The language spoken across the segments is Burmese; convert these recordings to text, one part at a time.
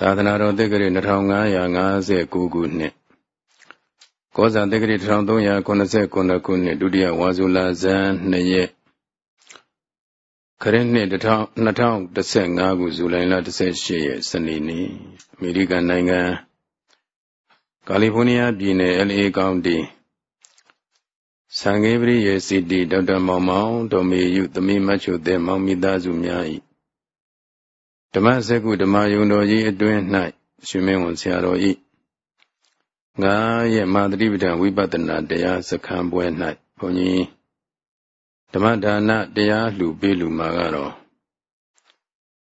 သာသနာတော်တက္ကရာ2559ခုနှစ်ကောဇာတက္ကရာ1389ခုနှစ်ဒုတိယဝါစုလာဇန်2ရက်ခရစ်နှစ်2015ခုဇူလိုင်လ18ရက်စနေနေ့အမေရိကန်နိုင်ငံကာလီဖိုးနီးယားပြည်နယ် LA ကောင်တီဆန်ဂေပရိယေစီတီဒေါက်တာမောင်မောင်ဒေါ်မေယုသမီးမချုတဲ့မောင်မိသားစုများ၏ ဓမ္မစကုဓမ္မယုံတော်ကြီးအတွင်း၌ရှင်မင်းဝန်ဆရာတော်ဤငါရဲ့မာတိပဒံဝိပဿနာတရားစခန်းပွဲ၌ဘုန်းကြီးဓမ္မဒါနတရားလှူပေးလူမှာကတော့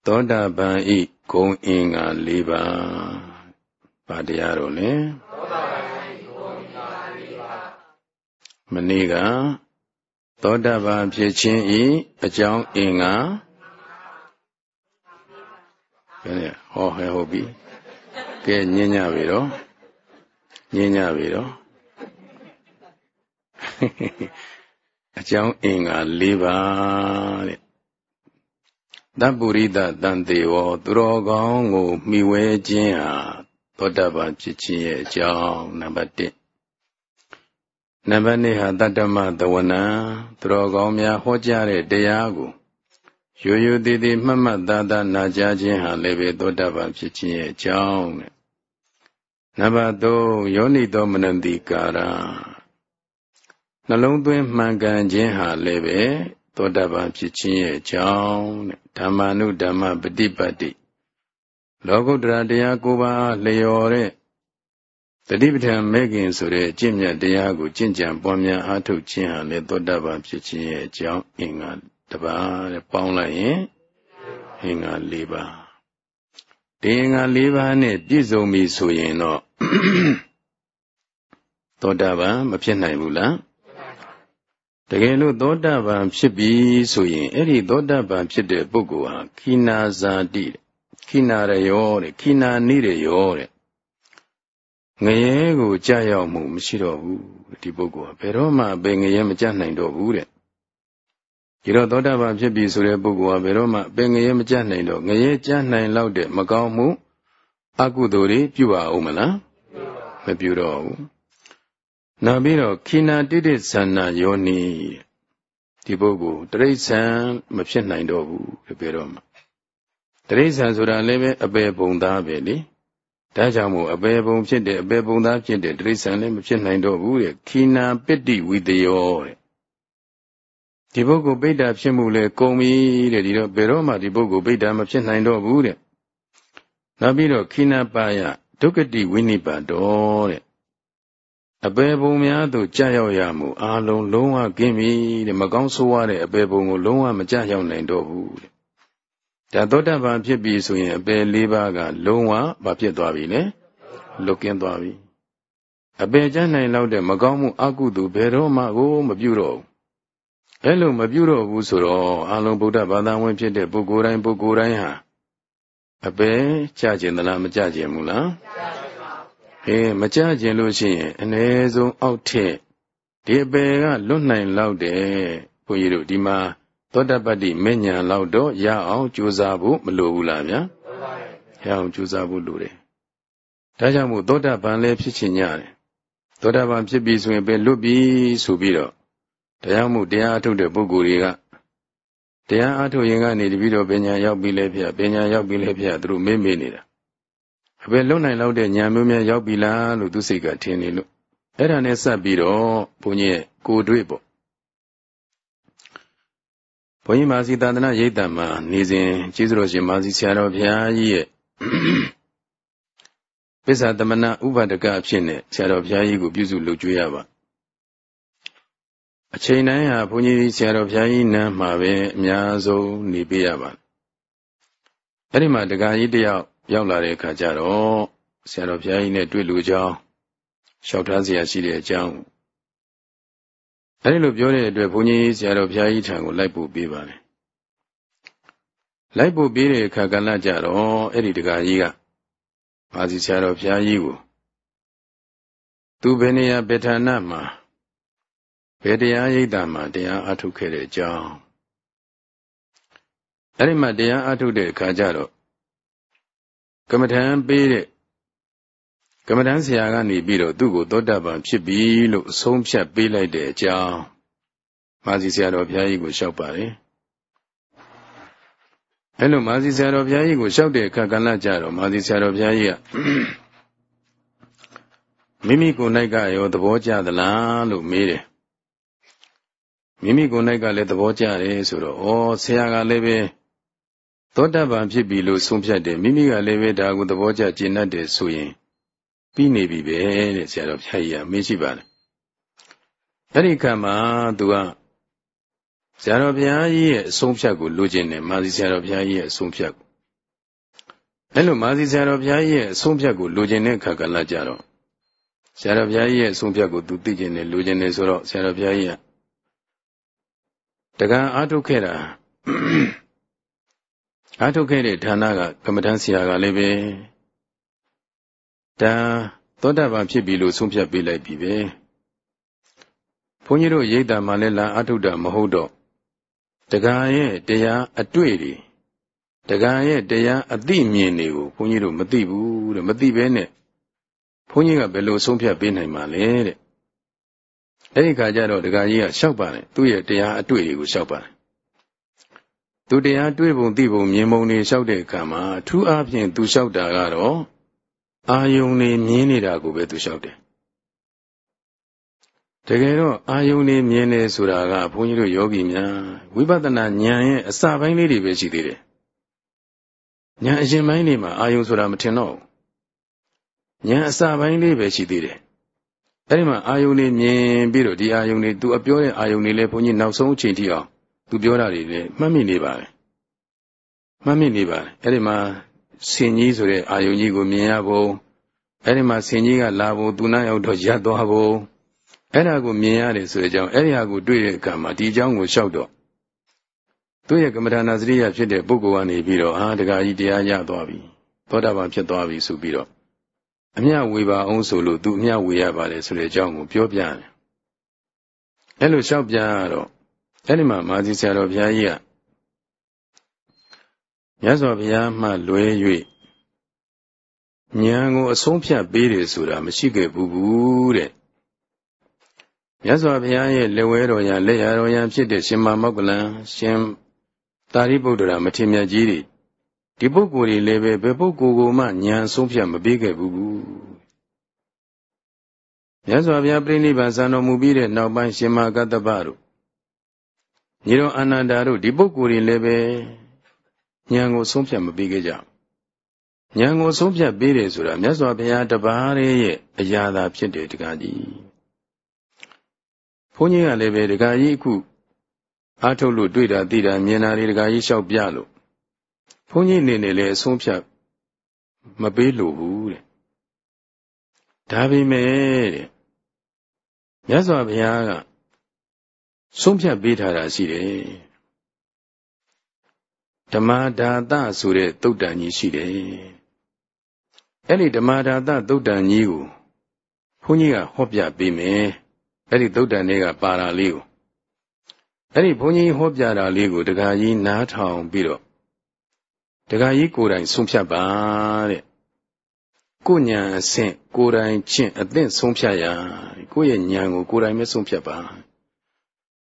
သောတာပန်ဤဂုံအင်္ဂါ၄ပါးဘာတရားတော့လဲသောတာပန်ဤဂုံအင်္ဂါ၄ပါးမနေ့ကသောတာပန်ဖြစ်ခြင်းဤအကြောင်းအင်္ဂါ ဘယ်နဲ့ဟောဟဲဟုတ်ပြီကဲညင်ညပြီတော့ညင်ညပြီတော့အကြောင်းအင်္ဂါ၄ပါးတဲ့တပ္ပုရိသတန်တေဝသူတော်ကောင်းကိုမှီဝဲခြင်းဟာသောတပန်ဖြစ်ခြင်းရဲ့အကြောင်းနံပါတ်1နံပါတ်2ဟာတတ္တမသဝနာသူတော်ကောင်းများဟောကြားတဲ့တရားကို ရိုးရိုးသေးသေးမှတ်မှတ်သားသားနာကြားခြင်းဟာလည်းပဲသောတာပန်ဖြစ်ခြင်းရဲ့အကြောင်းတဲ့နံပါတ်3ယောနိသောမနတိကာရနှလုံးသွင်းမှန်ကန်ခြင်းဟာလည်းပဲသောတာပန်ဖြစ်ခြင်းရဲ့အကြောင်းတဲ့ဓမ္မာနုဓမ္မပฏิပတ်တိလောကုတ္တရာတရားကိုပါလျော်တဲ့တတိပဋ္ဌာန်မဲခင်ဆိုတဲ့အကျင့်မြတ်တရားကိုကျင့်ကြံပွားများအားထုတ်ခြင်းဟာလည်းသောတာပန်ဖြစ်ခြင်းရဲ့အကြောင်းအင်္ဂါ တပါးတဲ့ပေါင်းလိုက်ရင်အင်္ဂါ၄ပါးဒီအင်္ဂါ၄ပါးနဲ့ပြည့်စုံပြီဆိုရင်တော့သောတာပန်မဖြစ်နိုင်ဘူးလားတကယ်လို့သောတာပန်ဖြစ်ပြီဆိုရင်အဲ့ဒီသောတာပန်ဖြစ်တဲ့ပုဂ္ဂိုလ်ဟာခိနာဇာတိခိနာရယောတဲ့ခိနာနိရယောတဲ့ငရဲကိုကြာရောက်မှုမရှိတော့ဘူးဒီပုဂ္ဂိုလ်ဟာဘယ်တော့မှဘယ်ငရဲမကြနိုင်တော့ဘူးတဲ့ ဒီတော့သောတာပန်ဖြစ်ပြီဆိုတဲ့ပုဂ္ဂိုလ်ဟာဘယ်တော့မှပင်ငရဲမကြနိုင်တော့ငရဲကြနိုင်လောက်တဲ့မကောင်းမှုအကုသိုလ်တွေပြုပါဦးမလားမပြုတော့ဘူးနောက်ပြီးတော့ခိနာတိတိသန္နာယောနိဒီပုဂ္ဂိုလ်တရိษံမဖြစ်နိုင်တော့ဘူးဘယ်တော့မှတရိษံဆိုတာလည်းပဲအပေပုံသားပဲလေဒါကြောင့်မို့အပေပုံဖြစ်တဲ့အပေပုံသားဖြစ်တဲ့တရိษံလည်းမဖြစ်နိုင်တော့ဘူးတဲ့ခိနာပတ္တိဝိတယောတဲ့ ဒီပုဂ္ဂိုလ်ပိဋ္ဌာဖြစ်မှုလဲကုန်ပြီတဲ့ဒီတော့ဘယ်တော့မှဒီပုဂ္ဂိုလ်ပိဋ္ဌာမဖြစ်နိုင်တော့ဘူးတဲ့နောက်ပြီးတော့ခိနပါယဒုက္ကတိဝိနိပါတောတဲ့အပေပုံများသို့ကြာရောက်ရမှုအာလုံးလုံးဝကင်းပြီတဲ့မကောင်းဆိုးရတဲ့အပေပုံကိုလုံးဝမကြာရောက်နိုင်တော့ဘူးတဲ့ဒါသောတပန်ဖြစ်ပြီဆိုရင်အပေလေးပါးကလုံးဝမဖြစ်သွားပြီလေလွတ်ကင်းသွားပြီအပေကျနိုင်လောက်တဲ့မကောင်းမှုအကုသိုလ်ဘယ်တော့မှကိုမပြုတော့ဘူး အဲ့လိုမပြုတော့ဘူးဆိုတော့အလုံးဗုဒ္ဓဘာသာဝင်ဖြစ်တဲ့ပုဂ္ဂိုလ်တိုင်းပုဂ္ဂိုလ်တိုင်းဟာအပဲကြကျင်သလားမကြကျင်ဘူးလားအေးမကြကျင်လို့ရှိရင်အ ਨੇ ဆုံးအောက်ထက်ဒီအပေကလွတ်နိုင်လောက်တယ်ဘုန်းကြီးတို့ဒီမှာသောတပတ္တိမဉ္ဇဉ်လောက်တော့ရအောင်ကြိုးစားဖို့မလိုဘူးလားဗျာရအောင်ကြိုးစားဖို့လိုတယ်ဒါကြောင့်မို့သောတာပန်လည်းဖြစ်ချင်ကြတယ်သောတာပန်ဖြစ်ပြီဆိုရင်ပဲလွတ်ပြီဆိုပြီးတော့ တရားမှုတရားအထုတ်တဲ့ပုဂ္ဂိုလ်တွေကတရားအထုတ်ရင်ကနေတပြီးတော့ပညာရောက်ပြီလေဖေပညာရောက်ပြီလေဖေသူတို့မေ့မေ့နေတာအပဲလုံနိုင်လောက်တဲ့ညာမျိုးများရောက်ပြီလားလို့သူစိတ်ကထင်နေလို့အဲ့ဒါနဲ့ဆက်ပြီးတော့ဘုန်းကြီးရဲ့ကိုတွေ့ပေါ့ဘုန်းကြီးမာစီသာသနာရိပ်တံမှာနေစဉ်ကျေးဇူးတော်ရှင်မာစီဆရာတော်ဘုရားကြီးရဲ့ပစ္စာသမဏဥပဒကအဖြစ်နဲ့ဆရာတော်ဘုရားကြီးကိုပြုစုလုပ်ကြွေးရပါ အချိန်တိုင်းဟာဘုန်းကြီးဆရာတော်ဘုရားကြီးနန်းမှာပဲအများဆုံးနေပြရပါတယ်အဲ့ဒီမှာဒကာကြီးတယောက်ရောက်လာတဲ့အခါကျတော့ဆရာတော်ဘုရားကြီးနဲ့တွေ့လူကြောင်းလျှောက်ထားစရာရှိတဲ့အကြောင်းအဲ့ဒီလိုပြောတဲ့အတွက်ဘုန်းကြီးဆရာတော်ဘုရားကြီးထံကိုလိုက်ပို့ပေးပါတယ်လိုက်ပို့ပေးတဲ့အခါကလည်းကြတော့အဲ့ဒီဒကာကြီးကပါစီဆရာတော်ဘုရားကြီးကိုသူဘယ်နေရာဗေထာဏမှာ ဘယ်တရားရိပ်တာမှာတရားအထုတ်ခဲ့တဲ့အကြောင်းအဲ့ဒီမှာတရားအထုတ်တဲ့အခါကျတော့ကမ္မထံပေးတဲ့ကမ္မထံဆရာကနေပြီးတော့သူ့ကိုသောတာပန်ဖြစ်ပြီလို့အဆုံးဖြတ်ပေးလိုက်တဲ့အကြောင်းမာစီဆရာတော်ဘုရားကြီးကိုလျှောက်ပါတယ်အဲလိုမာစီဆရာတော်ဘုရားကြီးကိုလျှောက်တဲ့အခါကလည်းကြတော့မာစီဆရာတော်ဘုရားကြီးကမိမိကိုယ်၌ကရောသဘောကျသလားလို့မေးတယ် မိမိကိုယ်၌ကလည်းသဘောကျတယ်ဆိုတော့ဩဆရာကလည်းပဲသောတာပန်ဖြစ်ပြီလို့ဆုံးဖြတ်တယ်မိမိကလည်းပဲဒါကိုသဘောကျကျင့်တတ်တယ်ဆိုရင်ပြီးနေပြီပဲတဲ့ဆရာတော်ဘုရားကြီးကမေးရှိပါတယ်အဲ့ဒီခါမှာသူကဆရာတော်ဘုရားကြီးရဲ့အဆုံးဖြတ်ကိုလိုချင်တယ်မာစီဆရာတော်ဘုရားကြီးရဲ့အဆုံးဖြတ်ကိုအဲ့လိုမာစီဆရာတော်ဘုရားကြီးရဲ့အဆုံးဖြတ်ကိုလိုချင်တဲ့အခါကလည်းကြတော့ဆရာတော်ဘုရားကြီးရဲ့အဆုံးဖြတ်ကိုသူသိကျင်တယ်လိုချင်တယ်ဆိုတော့ဆရာတော်ဘုရားကြီးက တကံအားထုတ်ခဲ့တာအားထုတ်ခဲ့တဲ့ဌာနကကမ္မဋ္ဌာန်းဆရာကလည်းပဲဒါသောတာပန်ဖြစ်ပြီလို့ဆုံးဖြတ်ပေးလိုက်ပြီပဲဘုန်းကြီးတို့ရိတ်တာမှလည်းလာအားထုတ်တာမဟုတ်တော့တက္ကံရဲ့တရားအတွေ့တွေတက္ကံရဲ့တရားအသိမြင်တွေကိုဘုန်းကြီးတို့မသိဘူးတဲ့မသိဘဲနဲ့ဘုန်းကြီးကဘယ်လိုဆုံးဖြတ်ပေးနိုင်မှာလဲတဲ့ အဲ့ဒီခါကျတော့တက္ကံကြီးကလျှောက်ပါတယ်သူ့ရဲ့တရားအတွေ့တွေကိုလျှောက်ပါတယ်သူတရားတွေ့ပုံသိပုံမြင်ပုံတွေလျှောက်တဲ့အခါမှာအထူးအားဖြင့်သူလျှောက်တာကတော့အာယုန်နေမြင်နေတာကိုပဲသူလျှောက်တယ်တကယ်တော့အာယုန်နေမြင်နေဆိုတာကဘုန်းကြီးတို့ယောဂီများဝိပဿနာဉာဏ်ရဲ့အစပိုင်းလေးတွေပဲရှိသေးတယ်ဉာဏ်အရင်ပိုင်းတွေမှာအာယုန်ဆိုတာမထင်တော့ဉာဏ်အစပိုင်းလေးပဲရှိသေးတယ် အဲ့ဒီမှာအာယုန်နေမြင်ပြီးတော့ဒီအာယုန်နေသူအပြောတဲ့အာယုန်နေလဲဘုန်းကြီးနောက်ဆုံးအချိန်ထိအောင်သူပြောတာတွေလည်းမှတ်မိနေပါတယ်မှတ်မိနေပါတယ်အဲ့ဒီမှာဆင်ကြီးဆိုတဲ့အာယုန်ကြီးကိုမြင်ရဖို့အဲ့ဒီမှာဆင်ကြီးကလာဖို့သူနာရောက်တော့ရပ်သွားဖို့အဲ့ဒါကိုမြင်ရတယ်ဆိုတဲ့အကြောင်းအဲ့ဒီဟာကိုတွေ့တဲ့အခါမှာဒီအကြောင်းကိုလျှောက်တော့သူ့ရဲ့ကမ္မဋ္ဌာန်းစရိယဖြစ်တဲ့ပုဂ္ဂိုလ်ကနေပြီးတော့အာတက္ကကြီးတရားရသွားပြီသောတာပန်ဖြစ်သွားပြီဆိုပြီးတော့ အမြဝေပါအောင်ဆိုလို့သူအမြဝေရပါတယ်ဆိုတဲ့အကြောင်းကိုပြောပြတယ်အဲ့လိုလျှောက်ပြရတော့အဲ့ဒီမှာမာဇီဆရာတော်ဘုရားကြီးကမြတ်စွာဘုရားမှလွဲ၍ဉာဏ်ကိုအဆုံးဖြတ်ပေးတယ်ဆိုတာမရှိခဲ့ဘူးတဲ့မြတ်စွာဘုရားရဲ့လက်ဝဲတော်ရလက်ရတော်ရဖြစ်တဲ့ရှင်မမောက္ကလံရှင်သာရိပုတ္တရာမထေရမြတ်ကြီးတွေ ဒီပုဂ္ဂိုလ်တွေလည်းပဲဘယ်ပုဂ္ဂိုလ်ကိုမှဉာဏ်ဆုံးဖြတ်မပေးခဲ့ဘူးမြတ်စွာဘုရားပြိဋိဘံဇံတော်မူပြီးတဲ့နောက်ပိုင်းရှင်မကတ္တပတို့ညီတော်အာနန္ဒာတို့ဒီပုဂ္ဂိုလ်တွေလည်းပဲဉာဏ်ကိုဆုံးဖြတ်မပေးခဲ့ကြဉာဏ်ကိုဆုံးဖြတ်ပေးတယ်ဆိုတာမြတ်စွာဘုရားတပါးရဲ့အရာသာဖြစ်တယ်တကားကြီးဘုန်းကြီးကလည်းပဲတကားကြီးအခုအားထုတ်လို့တွေ့တာသိတာမြင်တာတွေတကားကြီးလျှောက်ပြလို့ ဘုန်းကြီးအနေနဲ့လည်းအဆုံးဖြတ်မပေးလို့ဘူးတဲ့ဒါပေမဲ့တဲ့မြတ်စွာဘုရားကဆုံးဖြတ်ပေးထားတာရှိတယ်ဓမ္မဒါသဆိုတဲ့သုတ်တန်ကြီးရှိတယ်အဲ့ဒီဓမ္မဒါသသုတ်တန်ကြီးကိုဘုန်းကြီးကဟောပြပေးမယ်အဲ့ဒီသုတ်တန်တွေကပါတာလေးကိုအဲ့ဒီဘုန်းကြီးဟောပြတာလေးကိုတခါကြီးနားထောင်ပြီးတော့ တခါကြီးကိုယ်တိုင်ဆုံးဖြတ်ပါတဲ့ကိုညာအဆင့်ကိုယ်တိုင်ချင်းအသင့်ဆုံးဖြတ်ရကိုယ့်ရဲ့ဉာဏ်ကိုကိုယ်တိုင်ပဲဆုံးဖြတ်ပါ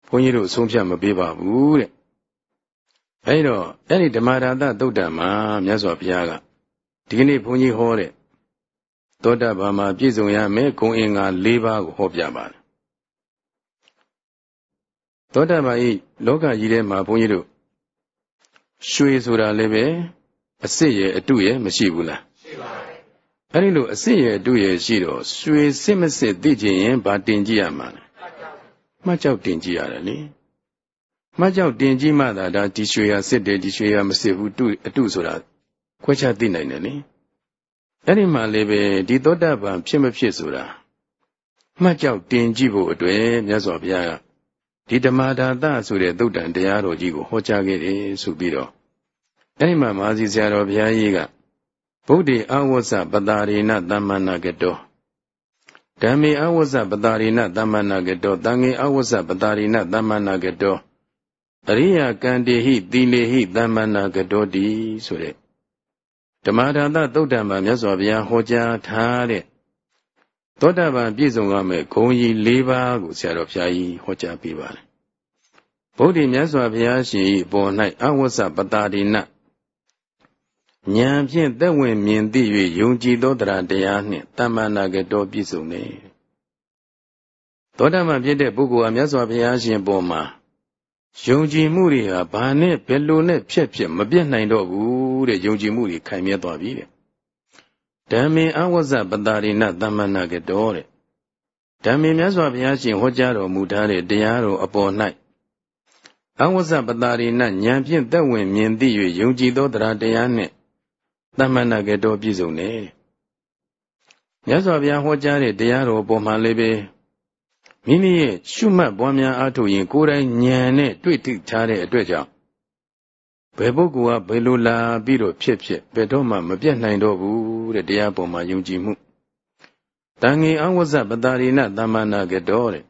ဘုန်းကြီးတို့ဆုံးဖြတ်မပေးပါဘူးတဲ့အဲဒီတော့အဲ့ဒီဓမ္မရာသသုတ်တံမှာမြတ်စွာဘုရားကဒီကနေ့ဘုန်းကြီးဟောတဲ့သောတာပန်မှာပြည့်စုံရမယ်ဂုံအင်္ဂါ၄ပါးကိုဟောပြပါတယ်သောတာပန်ဤလောကကြီးထဲမှာဘုန်းကြီးတို့ ရွှေဆိုတာလည်းပဲအစ်စ်ရဲ့အတုရဲ့မရှိဘူးလားရှိပါတယ်အဲ့ဒီလိုအစ်စ်ရဲ့အတုရဲ့ရှိတော့ရွှေစစ်မစစ်သိချင်ရင်ဗာတင်ကြည့်ရမှာလဲမှတ်ကြောက်တင်ကြည့်ရတယ်လေမှတ်ကြောက်တင်ကြည့်မှသာဒါဒီရွှေရစစ်တယ်ဒီရွှေရမစစ်ဘူးတုအတုဆိုတာခွဲခြားသိနိုင်တယ်လေအဲ့ဒီမှာလည်းပဲဒီသောတာပန်ဖြစ်မဖြစ်ဆိုတာမှတ်ကြောက်တင်ကြည့်ဖို့အတွက်မြတ်စွာဘုရားက ဒီဓမ္မဒါသဆိုတဲ့သုတ်တန်တရားတော်ကြီးကိုဟောကြားခဲ့တယ်ဆိုပြီးတော့အဲ့ဒီမှာမာဇီဆရာတော်ဘုရားကြီးကဗုဒ္ဓေအဝဇ္ဇပတာရိဏသမ္မနာကတောဓမ္မေအဝဇ္ဇပတာရိဏသမ္မနာကတောတံငေအဝဇ္ဇပတာရိဏသမ္မနာကတောအရိယကံတေဟိသီလေဟိသမ္မနာကတောတိဆိုတဲ့ဓမ္မဒါသသုတ်တံမှာမြတ်စွာဘုရားဟောကြားထားတဲ့ သောတာပန်ပြည့်စုံရမယ့်ဂုံကြီး၄ပါးကိုဆရာတော်ဘုရားကြီးဟောကြားပေးပါတယ်ဗုဒ္ဓမြတ်စွာဘုရားရှင်၏ပေါ်၌အဝဆပတာရိနဉာဏ်ဖြင့်သက်ဝင်မြင်သိ၍ယုံကြည်သောတရားတရားနှင့်တမ္မာနာကတော်ပြည့်စုံနေသောတာပန်ဖြစ်တဲ့ပုဂ္ဂိုလ်ဟာမြတ်စွာဘုရားရှင်ပေါ်မှာယုံကြည်မှုတွေဟာဘာနဲ့ဘယ်လိုနဲ့ဖြစ်ဖြစ်မပြတ်နိုင်တော့ဘူးတဲ့ယုံကြည်မှုတွေခိုင်မြဲသွားပြီတဲ့ ဓမ္မေအဝဇ္ဇပတာရိနသမ္မနာကတော်တဲ့ဓမ္မေမြတ်စွာဘုရားရှင်ဟောကြားတော်မူထားတဲ့တရားတော်အပေါ်၌အဝဇ္ဇပတာရိနဉာဏ်ဖြင့်သက်ဝင်မြင်သိ၍ယုံကြည်သောတရားတရားနှင့်သမ္မနာကတော်ပြည့်စုံတယ်မြတ်စွာဘုရားဟောကြားတဲ့တရားတော်ပေါ်မှာလည်းပဲမိမိရဲ့ရှုမှတ်ပွားများအားထုတ်ရင်ကိုယ်တိုင်ဉာဏ်နဲ့တွေ့ထိထားတဲ့အတွက်ကြောင့် ဘယ်ပုဂ္ဂိုလ်ကဘယ်လိုလာပြီးတော့ဖြစ်ဖြစ်ဘယ်တော့မှမပြတ်နိုင်တော့ဘူးတဲ့တရားပေါ်မှာယုံကြည်မှုတန်ငင်အဝဇ္ဇပတာရိနသမ္မာနာကတော်တဲ့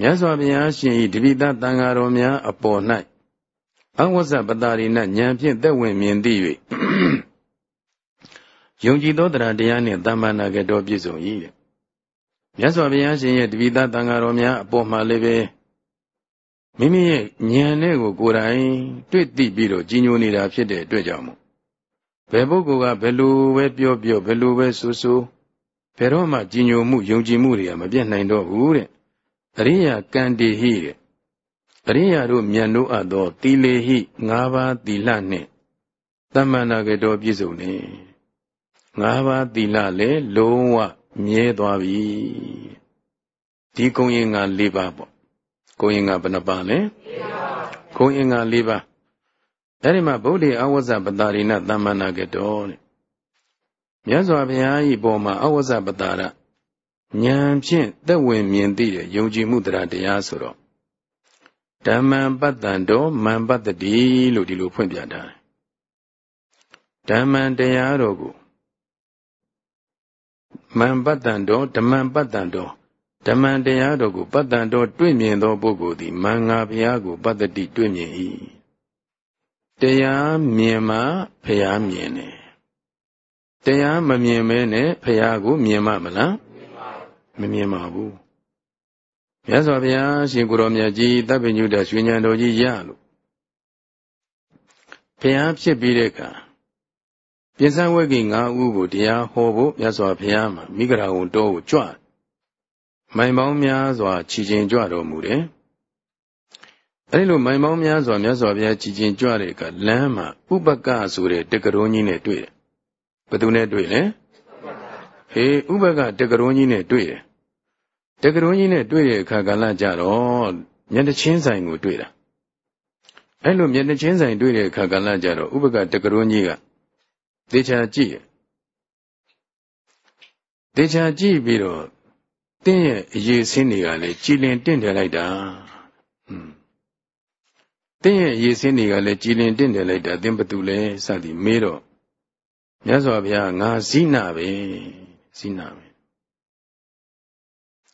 မြတ်စွာဘုရားရှင်ဤတပိသတန်ဃာတော်များအပေါ်၌အဝဇ္ဇပတာရိနဉာဏ်ဖြင့်သက်ဝင်မြင်သိ၍ယုံကြည်သောတရားတရားနှင့်သမ္မာနာကတော်ပြည့်စုံ၏တဲ့မြတ်စွာဘုရားရှင်ရဲ့တပိသတန်ဃာတော်များအပေါ်မှာလည်းပဲ မိမိရဲ့ဉာဏ်နဲ့ကိုကိုယ်တိုင်တွေ့သိပြီးတော့ကြီးညိုနေတာဖြစ်တဲ့အတွက်ကြောင့်မို့ဘယ်ပုဂ္ဂိုလ်ကဘယ်လိုပဲပြောပြောဘယ်လိုပဲဆိုဆိုဘယ်တော့မှကြီးညိုမှုယုံကြည်မှုတွေကမပြတ်နိုင်တော့ဘူးတဲ့အရိယာကံတေဟိတဲ့အရိယာတို့မြတ်တို့အပ်သောသီလေဟိ၅ပါးသီလနှင့်တမ္မနာကတော်ပြည့်စုံနေ၅ပါးသီလလည်းလုံးဝမြဲသွားပြီဒီကုံရင်က၄ပါးပေါ့ ကုံရင်ကဘယ်နှပါလဲကုံရင်က၄ပါးအဲ့ဒီမှာဗုဒ္ဓအဝဇ္ဇပတာရိနသမ္မနာကတော်တဲ့မြတ်စွာဘုရားဤပေါ်မှာအဝဇ္ဇပတာရဉာဏ်ဖြင့်သက်ဝင်မြင်သိတဲ့ယုံကြည်မှုတရားတရားဆိုတော့ဓမ္မံပတ္တံတော်မံပတ္တိလို့ဒီလိုဖွင့်ပြထားတယ်ဓမ္မံတရားတော်ကိုမံပတ္တံတော်ဓမ္မံပတ္တံတော် ဓမ္မံတရားတော်ကိုပတ္တံတော်တွေ့မြင်သောပုဂ္ဂိုလ်သည်မင်္ဂဘုရားကိုပတ္တိတွေ့မြင်၏တရားမြင်မှဘုရားမြင်တယ်တရားမမြင်မဲနဲ့ဘုရားကိုမြင်မှမလားမမြင်ပါဘူးမြတ်စွာဘုရားရှင်ကိုရောမြတ်ကြီးတပ်ပညုတရွှေဉဏ်တော်ကြီးရလို့ဘုရားဖြစ်ပြီးတဲ့အခါပြစ္ဆဝဂ္ဂိ၅ဦးကိုတရားဟောဖို့မြတ်စွာဘုရားမှာမိဂရာဝန်တော်ကိုကြွ မိုင်ပေါင်းများစွာခြီချင်းကြွတော်မူတယ်။အဲဒီလိုမိုင်ပေါင်းများစွာမြတ်စွာဘုရားခြီချင်းကြွတဲ့အခါလမ်းမှာဥပကဆိုတဲ့တက္ကရုံးကြီးနဲ့တွေ့တယ်။ဘယ်သူနဲ့တွေ့လဲ။ဟေးဥပကတက္ကရုံးကြီးနဲ့တွေ့တယ်။တက္ကရုံးကြီးနဲ့တွေ့တဲ့အခါကလည်းကြတော့မျက်နှချင်းဆိုင်ကိုတွေ့တာ။အဲလိုမျက်နှချင်းဆိုင်တွေ့တဲ့အခါကလည်းကြတော့ဥပကတက္ကရုံးကြီးကသေချာကြည့်သေချာကြည့်ပြီးတော့ တင်းရဲ့အရေးစင်းတွေကလည်းကြည်လင်တင့်တယ်လိုက်တာဟွန်းတင်းရဲ့အရေးစင်းတွေကလည်းကြည်လင်တင့်တယ်လိုက်တာတင်းဘသူလဲစသည်မေးတော့မြတ်စွာဘုရားငါဇိနာပဲဇိနာပဲ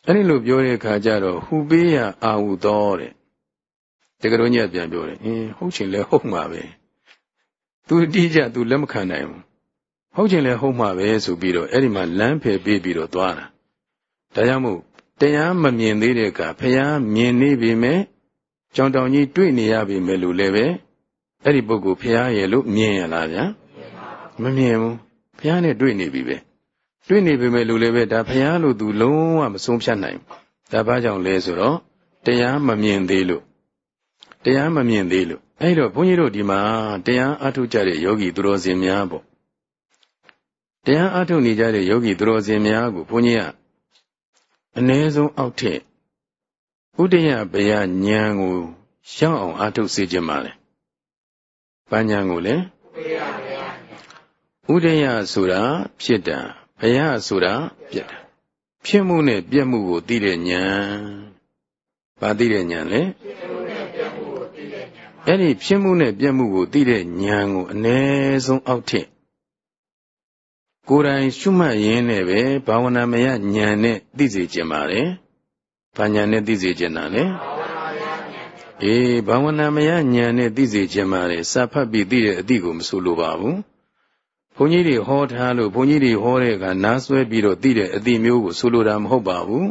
အဲ့ဒီလိုပြောတဲ့အခါကျတော့ဟူပေးရအာဟုတော်တဲ့တကယ်တော့ညက်ပြန်ပြောတယ်အင်းဟုတ်ချင်လဲဟုတ်မှာပဲသူအတိအကျသူလက်မခံနိုင်ဘူးဟုတ်ချင်လဲဟုတ်မှာပဲဆိုပြီးတော့အဲ့ဒီမှာလမ်းဖယ်ပေးပြီးတော့သွားတာ ဒါကြောင့်မို့တရားမမြင်သေးတဲ့အခါဖះမြင်နေပြီမဲ့ကြောင်တောင်ကြီးတွေ့နေရပြီမဲ့လို့လည်းပဲအဲ့ဒီပုဂ္ဂိုလ်ဖះရဲ့လို့မြင်ရလားဗျာမမြင်ဘူးဖះနဲ့တွေ့နေပြီပဲတွေ့နေပြီမဲ့လို့လည်းပဲဒါဖះလို့သူလုံးဝမဆုံးဖြတ်နိုင်ဒါဘာကြောင့်လဲဆိုတော့တရားမမြင်သေးလို့တရားမမြင်သေးလို့အဲ့တော့ဘုန်းကြီးတို့ဒီမှာတရားအထုကြတဲ့ယောဂီသူတော်စင်များပေါ့တရားအထုနေကြတဲ့ယောဂီသူတော်စင်များကိုဘုန်းကြီးက အ ਨੇ ဆုံးအောက်ထက်ဥဒယဘယဉာဏ်ကိုရောက်အောင်အထုစေခြင်းပါလေ။ဘာဉာဏ်ကိုလဲဥဒယဆိုတာဖြစ်တာဘယဆိုတာပြက်တာဖြစ်မှုနဲ့ပြက်မှုကိုသိတဲ့ဉာဏ်။ဘာသိတဲ့ဉာဏ်လဲအဲ့ဒီဖြစ်မှုနဲ့ပြက်မှုကိုသိတဲ့ဉာဏ်ကိုအ ਨੇ ဆုံးအောက်ထက် ကိုယ်တိုင်ရှုမှတ်ရင်းနဲ့ပဲဘာဝနာမယဉာဏ်နဲ့သိစေခြင်းပါလေ။ဘာဉာဏ်နဲ့သိစေခြင်းတာလဲ။အေးဘာဝနာမယဉာဏ်နဲ့သိစေခြင်းပါလေ။စာဖတ်ပြီးသိတဲ့အသည့်ကိုမဆိုလိုပါဘူး။ဘုန်းကြီးတွေဟောထားလို့ဘုန်းကြီးတွေဟောတဲ့အခါနားဆွဲပြီးတော့သိတဲ့အတိမျိုးကိုဆိုလိုတာမဟုတ်ပါဘူး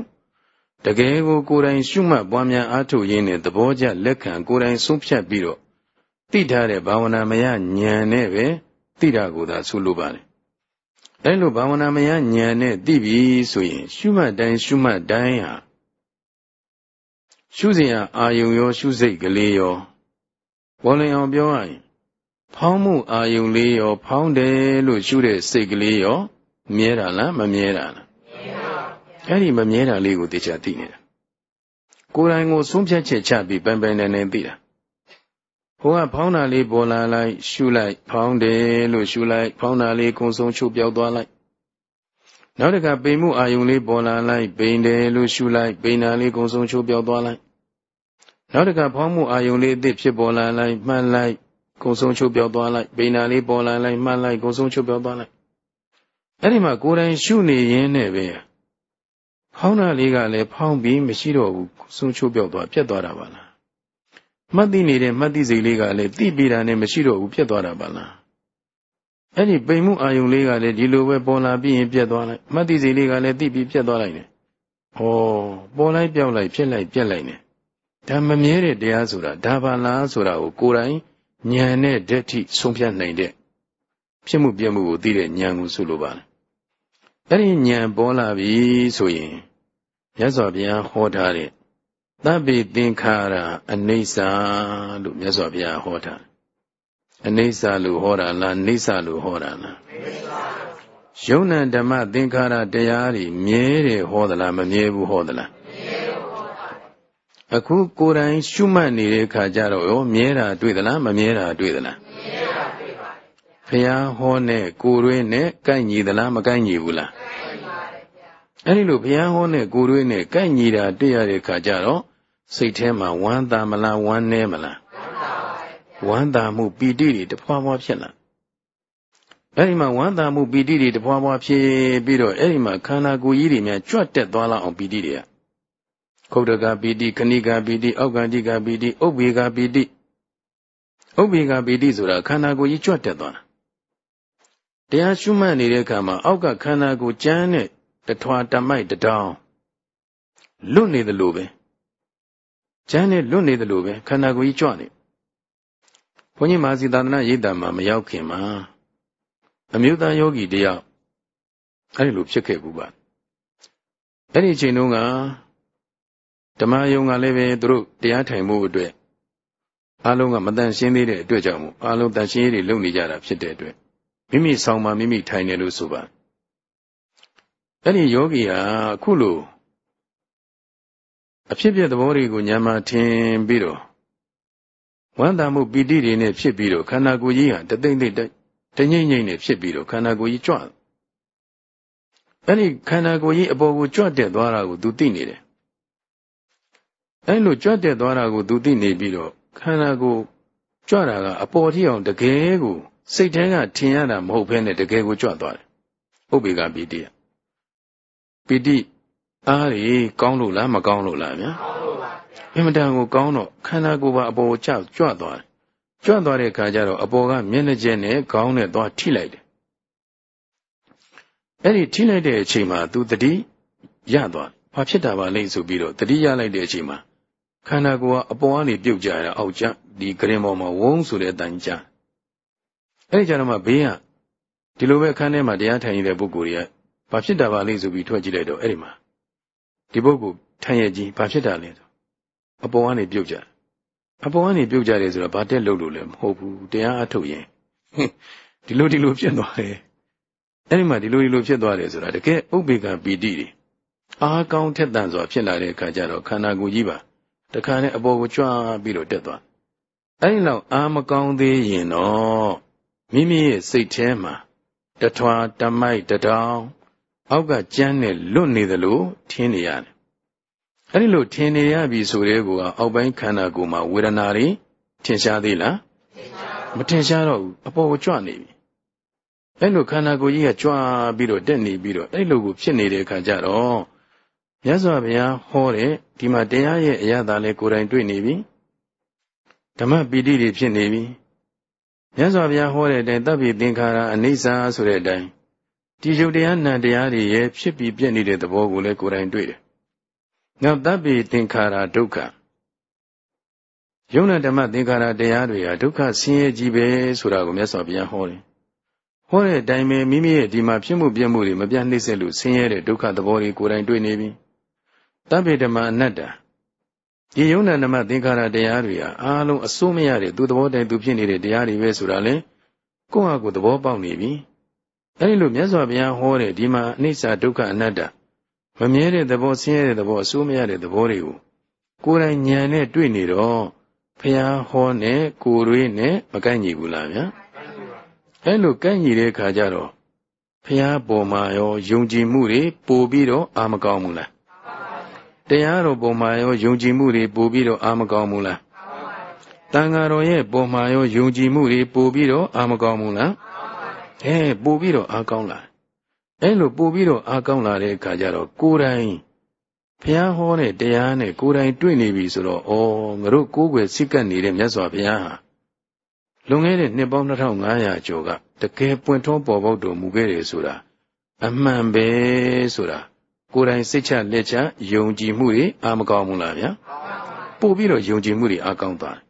တကယ်ကိုကိုယ်တိုင်ရှုမှတ်ပွားများအားထုတ်ရင်းနဲ့သဘောကျလက်ခံကိုယ်တိုင်ဆုံးဖြတ်ပြီးတော့သိထားတဲ့ဘာဝနာမယဉာဏ်နဲ့ပဲသိတာကိုသာဆိုလိုပါတယ် အဲလိုဘာဝနာမယဉာဏ်နဲ့သိပြီဆိုရင် ရှုမှတ်တိုင်းရှုမှတ်တိုင်းဟာရှုစဉ်အာယုံရော ရှုစိတ်ကလေးရောပေါ်လင်အောင်ပြောရရင်ဖောင်းမှုအာယုံလေးရော ဖောင်းတယ်လို့ရှုတဲ့စိတ်ကလေးရော မြဲတာလားမမြဲတာလားမြဲပါဗျာအဲ့ဒီမမြဲတာလေးကိုသိချာသိနေတာကိုယ်တိုင်ကိုဆုံးဖြတ်ချက်ချပြီးပန်ပန်နေနေသိတာ ဟိုကဖောင်းတာလေးပေါ်လာလိုက် ရှုလိုက် ဖောင်းတယ်လို့ရှုလိုက် ဖောင်းတာလေးကုံဆုံးချုပ်ပြောက်သွားလိုက်နောက်တစ်ခါပိန်မှုအာယုံလေးပေါ်လာလိုက်ပိန်တယ်လို့ရှုလိုက်ပိန်တာလေးကုံဆုံးချုပ်ပြောက်သွားလိုက်နောက်တစ်ခါဖောင်းမှုအာယုံလေးအစ်စ်ဖြစ်ပေါ်လာလိုက်မှန်လိုက်ကုံဆုံးချုပ်ပြောက်သွားလိုက်ပိန်နာလေးပေါ်လာလိုက်မှန်လိုက်ကုံဆုံးချုပ်ပြောက်သွားလိုက်အဲ့ဒီမှာကိုယ်တိုင်ရှုနေရင်းနဲ့ပဲဖောင်းတာလေးကလည်းဖောင်းပြီးမရှိတော့ဘူးဆုံးချုပ်ပြောက်သွားပြတ်သွားတာပါလား မှတ်သိနေတဲ့မှတ်သိစိတ်လေးကလည်းသိပြီးတာနဲ့မရှိတော့ဘူးပြတ်သွားတာပါလားအဲ့ဒီပိန်မှုအာယုံလေးကလည်းဒီလိုပဲပေါ်လာပြီးရင်ပြတ်သွားလိုက်မှတ်သိစိတ်လေးကလည်းသိပြီးပြတ်သွားလိုက်တယ်ဩပေါ်လိုက်ပြောက်လိုက်ဖြစ်လိုက်ပြက်လိုက်နေဒါမမြဲတဲ့တရားဆိုတာဒါပါလားဆိုတာကိုကိုယ်တိုင်ဉာဏ်နဲ့ဓာတ်ထိဆုံးဖြတ်နိုင်တဲ့ဖြစ်မှုပြမှုကိုသိတဲ့ဉာဏ်ကိုဆိုလိုပါတယ်။အဲ့ဒီဉာဏ်ပေါ်လာပြီဆိုရင်မြတ်စွာဘုရားဟောထားတဲ့ သဗ္ဗေသင်္ခါရအနိစ္စလို့မြတ်စွာဘုရားဟောထားတယ်။အနိစ္စလို့ဟောတာလားနိစ္စလို့ဟောတာလား။ယုံ nant ဓမ္မသင်္ခါရတရားတွေမြဲတယ်ဟောသလားမမြဲဘူးဟောသလားအခုကိုယ်တိုင်ရှုမှတ်နေတဲ့ခါကျတော့ရောမြဲတာတွေ့သလားမမြဲတာတွေ့သလားမြဲတာတွေ့ပါဘုရားဟောနဲ့ကိုယ်တွင်းနဲ့ကိုက်ညီသလားမကိုက်ညီဘူးလားကိုက်ညီပါတယ်ဗျာ အဲ့ဒီလိုဘုရားဟောနဲ့ကိုယ်တွင်းနဲ့ကိုက်ညီတာတွေ့ရတဲ့ခါကျတော့စိတ်ထဲမှာဝမ်းသာမလားဝမ်းနည်းမလားဝမ်းသာမှုပီတိတွေတဖွာဖွာဖြစ်လာအဲ့ဒီမှာဝမ်းသာမှုပီတိတွေတဖွာဖွာဖြစ်ပြီးတော့အဲ့ဒီမှာခန္ဓာကိုယ်ကြီးတွေများကြွတ်တက်သွားလောက်အောင်ပီတိတွေကခုတ်တကပီတိခဏိကပီတိအောက်ကန္တိကပီတိဥပ္ပေကပီတိဥပ္ပေကပီတိဆိုတာခန္ဓာကိုယ်ကြီးကြွတ်တက်သွားတာတရားရှုမှတ်နေတဲ့အခါမှာအောက်ကခန္ဓာကိုယ်ကြမ်းတဲ့ တထွာတမိုက်တတောင်လွတ်နေသလိုပဲကြမ်းနဲ့လွတ်နေသလိုပဲခန္ဓာကိုယ်ကြီးကြွနေဘုန်းကြီးမဟာစီသာသနာရိပ်တာမှာမရောက်ခင်မှာအမျိုးသားယောဂီတယောက်အဲ့ဒီလိုဖြစ်ခဲ့ဘူးပါအဲ့ဒီအချိန်တုန်းကဓမ္မယုံကလည်းပဲသူတို့တရားထိုင်မှုအတွက်အားလုံးကမတန်ရှင်းသေးတဲ့အတွက်ကြောင့်မို့အားလုံးတန်ရှင်းရေးတွေလုပ်နေကြတာဖြစ်တဲ့အတွက်မိမိဆောင်မှမိမိထိုင်တယ်လို့ဆိုပါ အဲ့ဒီယောဂီဟာအခုလိုအဖြစ်ပြသဘောတွေကိုညာမှာထင်ပြီးတော့ဝမ်းသာမှုပီတိတွေနဲ့ဖြစ်ပြီးတော့ခန္ဓာကိုယ်ကြီးဟာတသိမ့်သိမ့်တငိမ့်ငိမ့်နဲ့ဖြစ်ပြီးတော့ခန္ဓာကိုယ်ကြီးကြွအဲ့ဒီခန္ဓာကိုယ်ကြီးအပေါ်ကိုကြွတက်သွားတာကိုသူသိနေတယ်အဲလိုကြွတက်သွားတာကိုသူသိနေပြီးတော့ခန္ဓာကိုကြွတာကအပေါ်ထိအောင်တကယ်ကိုစိတ်ထဲကထင်ရတာမဟုတ်ဘဲနဲ့တကယ်ကိုကြွသွားတယ်ဥပ္ပေကပီတိယ ပီတိအားရီကောင်းလို့လားမကောင်းလို့လားဗျာကောင်းလို့ပါဗျာအင်မတန်ကိုကောင်းတော့ခန္ဓာကိုယ်ပါအပေါ်ကျကြွသွားတယ်ကြွသွားတဲ့အခါကျတော့အပေါ်ကမျက်နှာကျက်နဲ့ခေါင်းနဲ့သွားထိလိုက်တယ်အဲ့ဒီထိလိုက်တဲ့အချိန်မှာသူတတိရသွားဘာဖြစ်တာပါလဲဆိုပြီးတော့တတိရလိုက်တဲ့အချိန်မှာခန္ဓာကိုယ်ကအပေါ်ကနေပြုတ်ကြရအောက်ကျဒီကရင်ပေါ်မှာဝုန်းဆိုတဲ့အတန်ကြာအဲ့ဒီကြတော့မှဘေးကဒီလိုပဲအခန်းထဲမှာတရားထိုင်နေတဲ့ပုဂ္ဂိုလ်တွေက ဘာဖြစ်တာပါလဲဆိုပြီးထွက်ကြည့်လိုက်တော့အဲ့ဒီမှာဒီပုဂ္ဂိုလ်ထိုင်ရကြီးဘာဖြစ်တာလဲဆိုအပေါ်ကနေပြုတ်ကြအပေါ်ကနေပြုတ်ကြတယ်ဆိုတော့ဘာတက်လို့လို့လဲမဟုတ်ဘူးတရားအထုတ်ရင်ဒီလိုဒီလိုဖြစ်သွားတယ်အဲ့ဒီမှာဒီလိုဒီလိုဖြစ်သွားတယ်ဆိုတာတကယ်ဥပ္ပေကပီတိတွေအားကောင်းထက်သန်စွာဖြစ်လာတဲ့အခါကျတော့ခန္ဓာကိုယ်ကြီးပါတခါနဲ့အပေါ်ကိုကြွပြီးတော့တက်သွားအဲဒီလောက်အာမကောင်းသေးရင်တော့မိမိရဲ့စိတ်ထဲမှာတထွာတမိုက်တတောင် အောက်ကကြမ်းနဲ့လွတ်နေသလိုထင်းနေရတယ်အဲဒီလိုထင်နေရပြီဆိုတဲ့ကောအောက်ပိုင်းခန္ဓာကိုယ်မှာဝေဒနာတွေထင်ရှားသေးလားမထင်ရှားတော့ဘူးအပေါ်ကိုကြွနေပြီအဲ့လိုခန္ဓာကိုယ်ကြီးကကြွပြီးတော့တက်နေပြီးတော့အဲ့လိုကိုဖြစ်နေတဲ့အခါကျတော့မြတ်စွာဘုရားဟောတဲ့ဒီမှာတရားရဲ့အရာသာလဲကိုယ်တိုင်တွေ့နေပြီဓမ္မပီတိတွေဖြစ်နေပြီမြတ်စွာဘုရားဟောတဲ့အတိုင်းတပ်ပိသင်္ခါရအနိစ္စဆိုတဲ့အတိုင်း ဒီယုတ်တရားနံတရားတွေရဲ့ဖြစ်ပြီးပြည့်နေတဲ့သဘောကိုလည်းကိုယ်တိုင်တွေ့တယ်။နောက်တပ်ပိသင်္ခါရဒုက္ခယုံနာဓမ္မသင်္ခါရတရားတွေဟာဒုက္ခဆင်းရဲကြီးပဲဆိုတာကိုမြတ်စွာဘုရားဟောတယ်။ဟောတဲ့အတိုင်းပဲမိမိရဲ့ဒီမှာဖြစ်မှုပြမှုတွေမပြတ်နှိမ့်ဆက်လို့ဆင်းရဲတဲ့ဒုက္ခသဘောတွေကိုယ်တိုင်တွေ့နေပြီ။တပ်ပိဓမ္မအနတ္တဒီယုံနာဓမ္မသင်္ခါရတရားတွေဟာအားလုံးအစိုးမရတဲ့သူသဘောတိုင်သူဖြစ်နေတဲ့တရားတွေပဲဆိုတာလေကိုယ့်ဟာကိုယ်သဘောပေါက်နေပြီ အဲဒီလိုမြတ်စွာဘုရားဟောတဲ့ဒီမှာအနိစ္စဒုက္ခအနတ္တမမြဲတဲ့သဘောဆင်းရဲတဲ့သဘောအစိုးမရတဲ့သဘောတွေကိုကိုယ်တိုင်ဉာဏ်နဲ့တွေ့နေတော့ဘုရားဟောနဲ့ကိုယ်တွေနဲ့မကိုက်ညီဘူးလားဗျာအဲလိုကိုက်ညီတဲ့အခါကျတော့ဘုရားပေါ်မှာရောယုံကြည်မှုတွေပို့ပြီးတော့အာမကောင်းဘူးလားတရားတော်ပုံမှာရောယုံကြည်မှုတွေပို့ပြီးတော့အာမကောင်းဘူးလားတန်ဃာတော်ရဲ့ပုံမှာရောယုံကြည်မှုတွေပို့ပြီးတော့အာမကောင်းဘူးလား အဲပို့ပြီးတော့အာကောင်းလာအဲလိုပို့ပြီးတော့အာကောင်းလာတဲ့အခါကျတော့ကိုယ်တိုင်ဘုရားဟောတဲ့တရားနဲ့ကိုယ်တိုင်တွေ့နေပြီဆိုတော့ဩငါတို့ကိုးကွယ်စိတ်ကပ်နေတဲ့မြတ်စွာဘုရားဟာလွန်ခဲ့တဲ့နှစ်ပေါင်း2500ကျော်ကတကယ်ပွင့်ထွန်းပေါ်ပေါက်တော်မူခဲ့တယ်ဆိုတာအမှန်ပဲဆိုတာကိုယ်တိုင်စိတ်ချလက်ချယုံကြည်မှုတွေအာမကောင်းဘူးလားဗျာပို့ပြီးတော့ယုံကြည်မှုတွေအာကောင်းသွားတယ်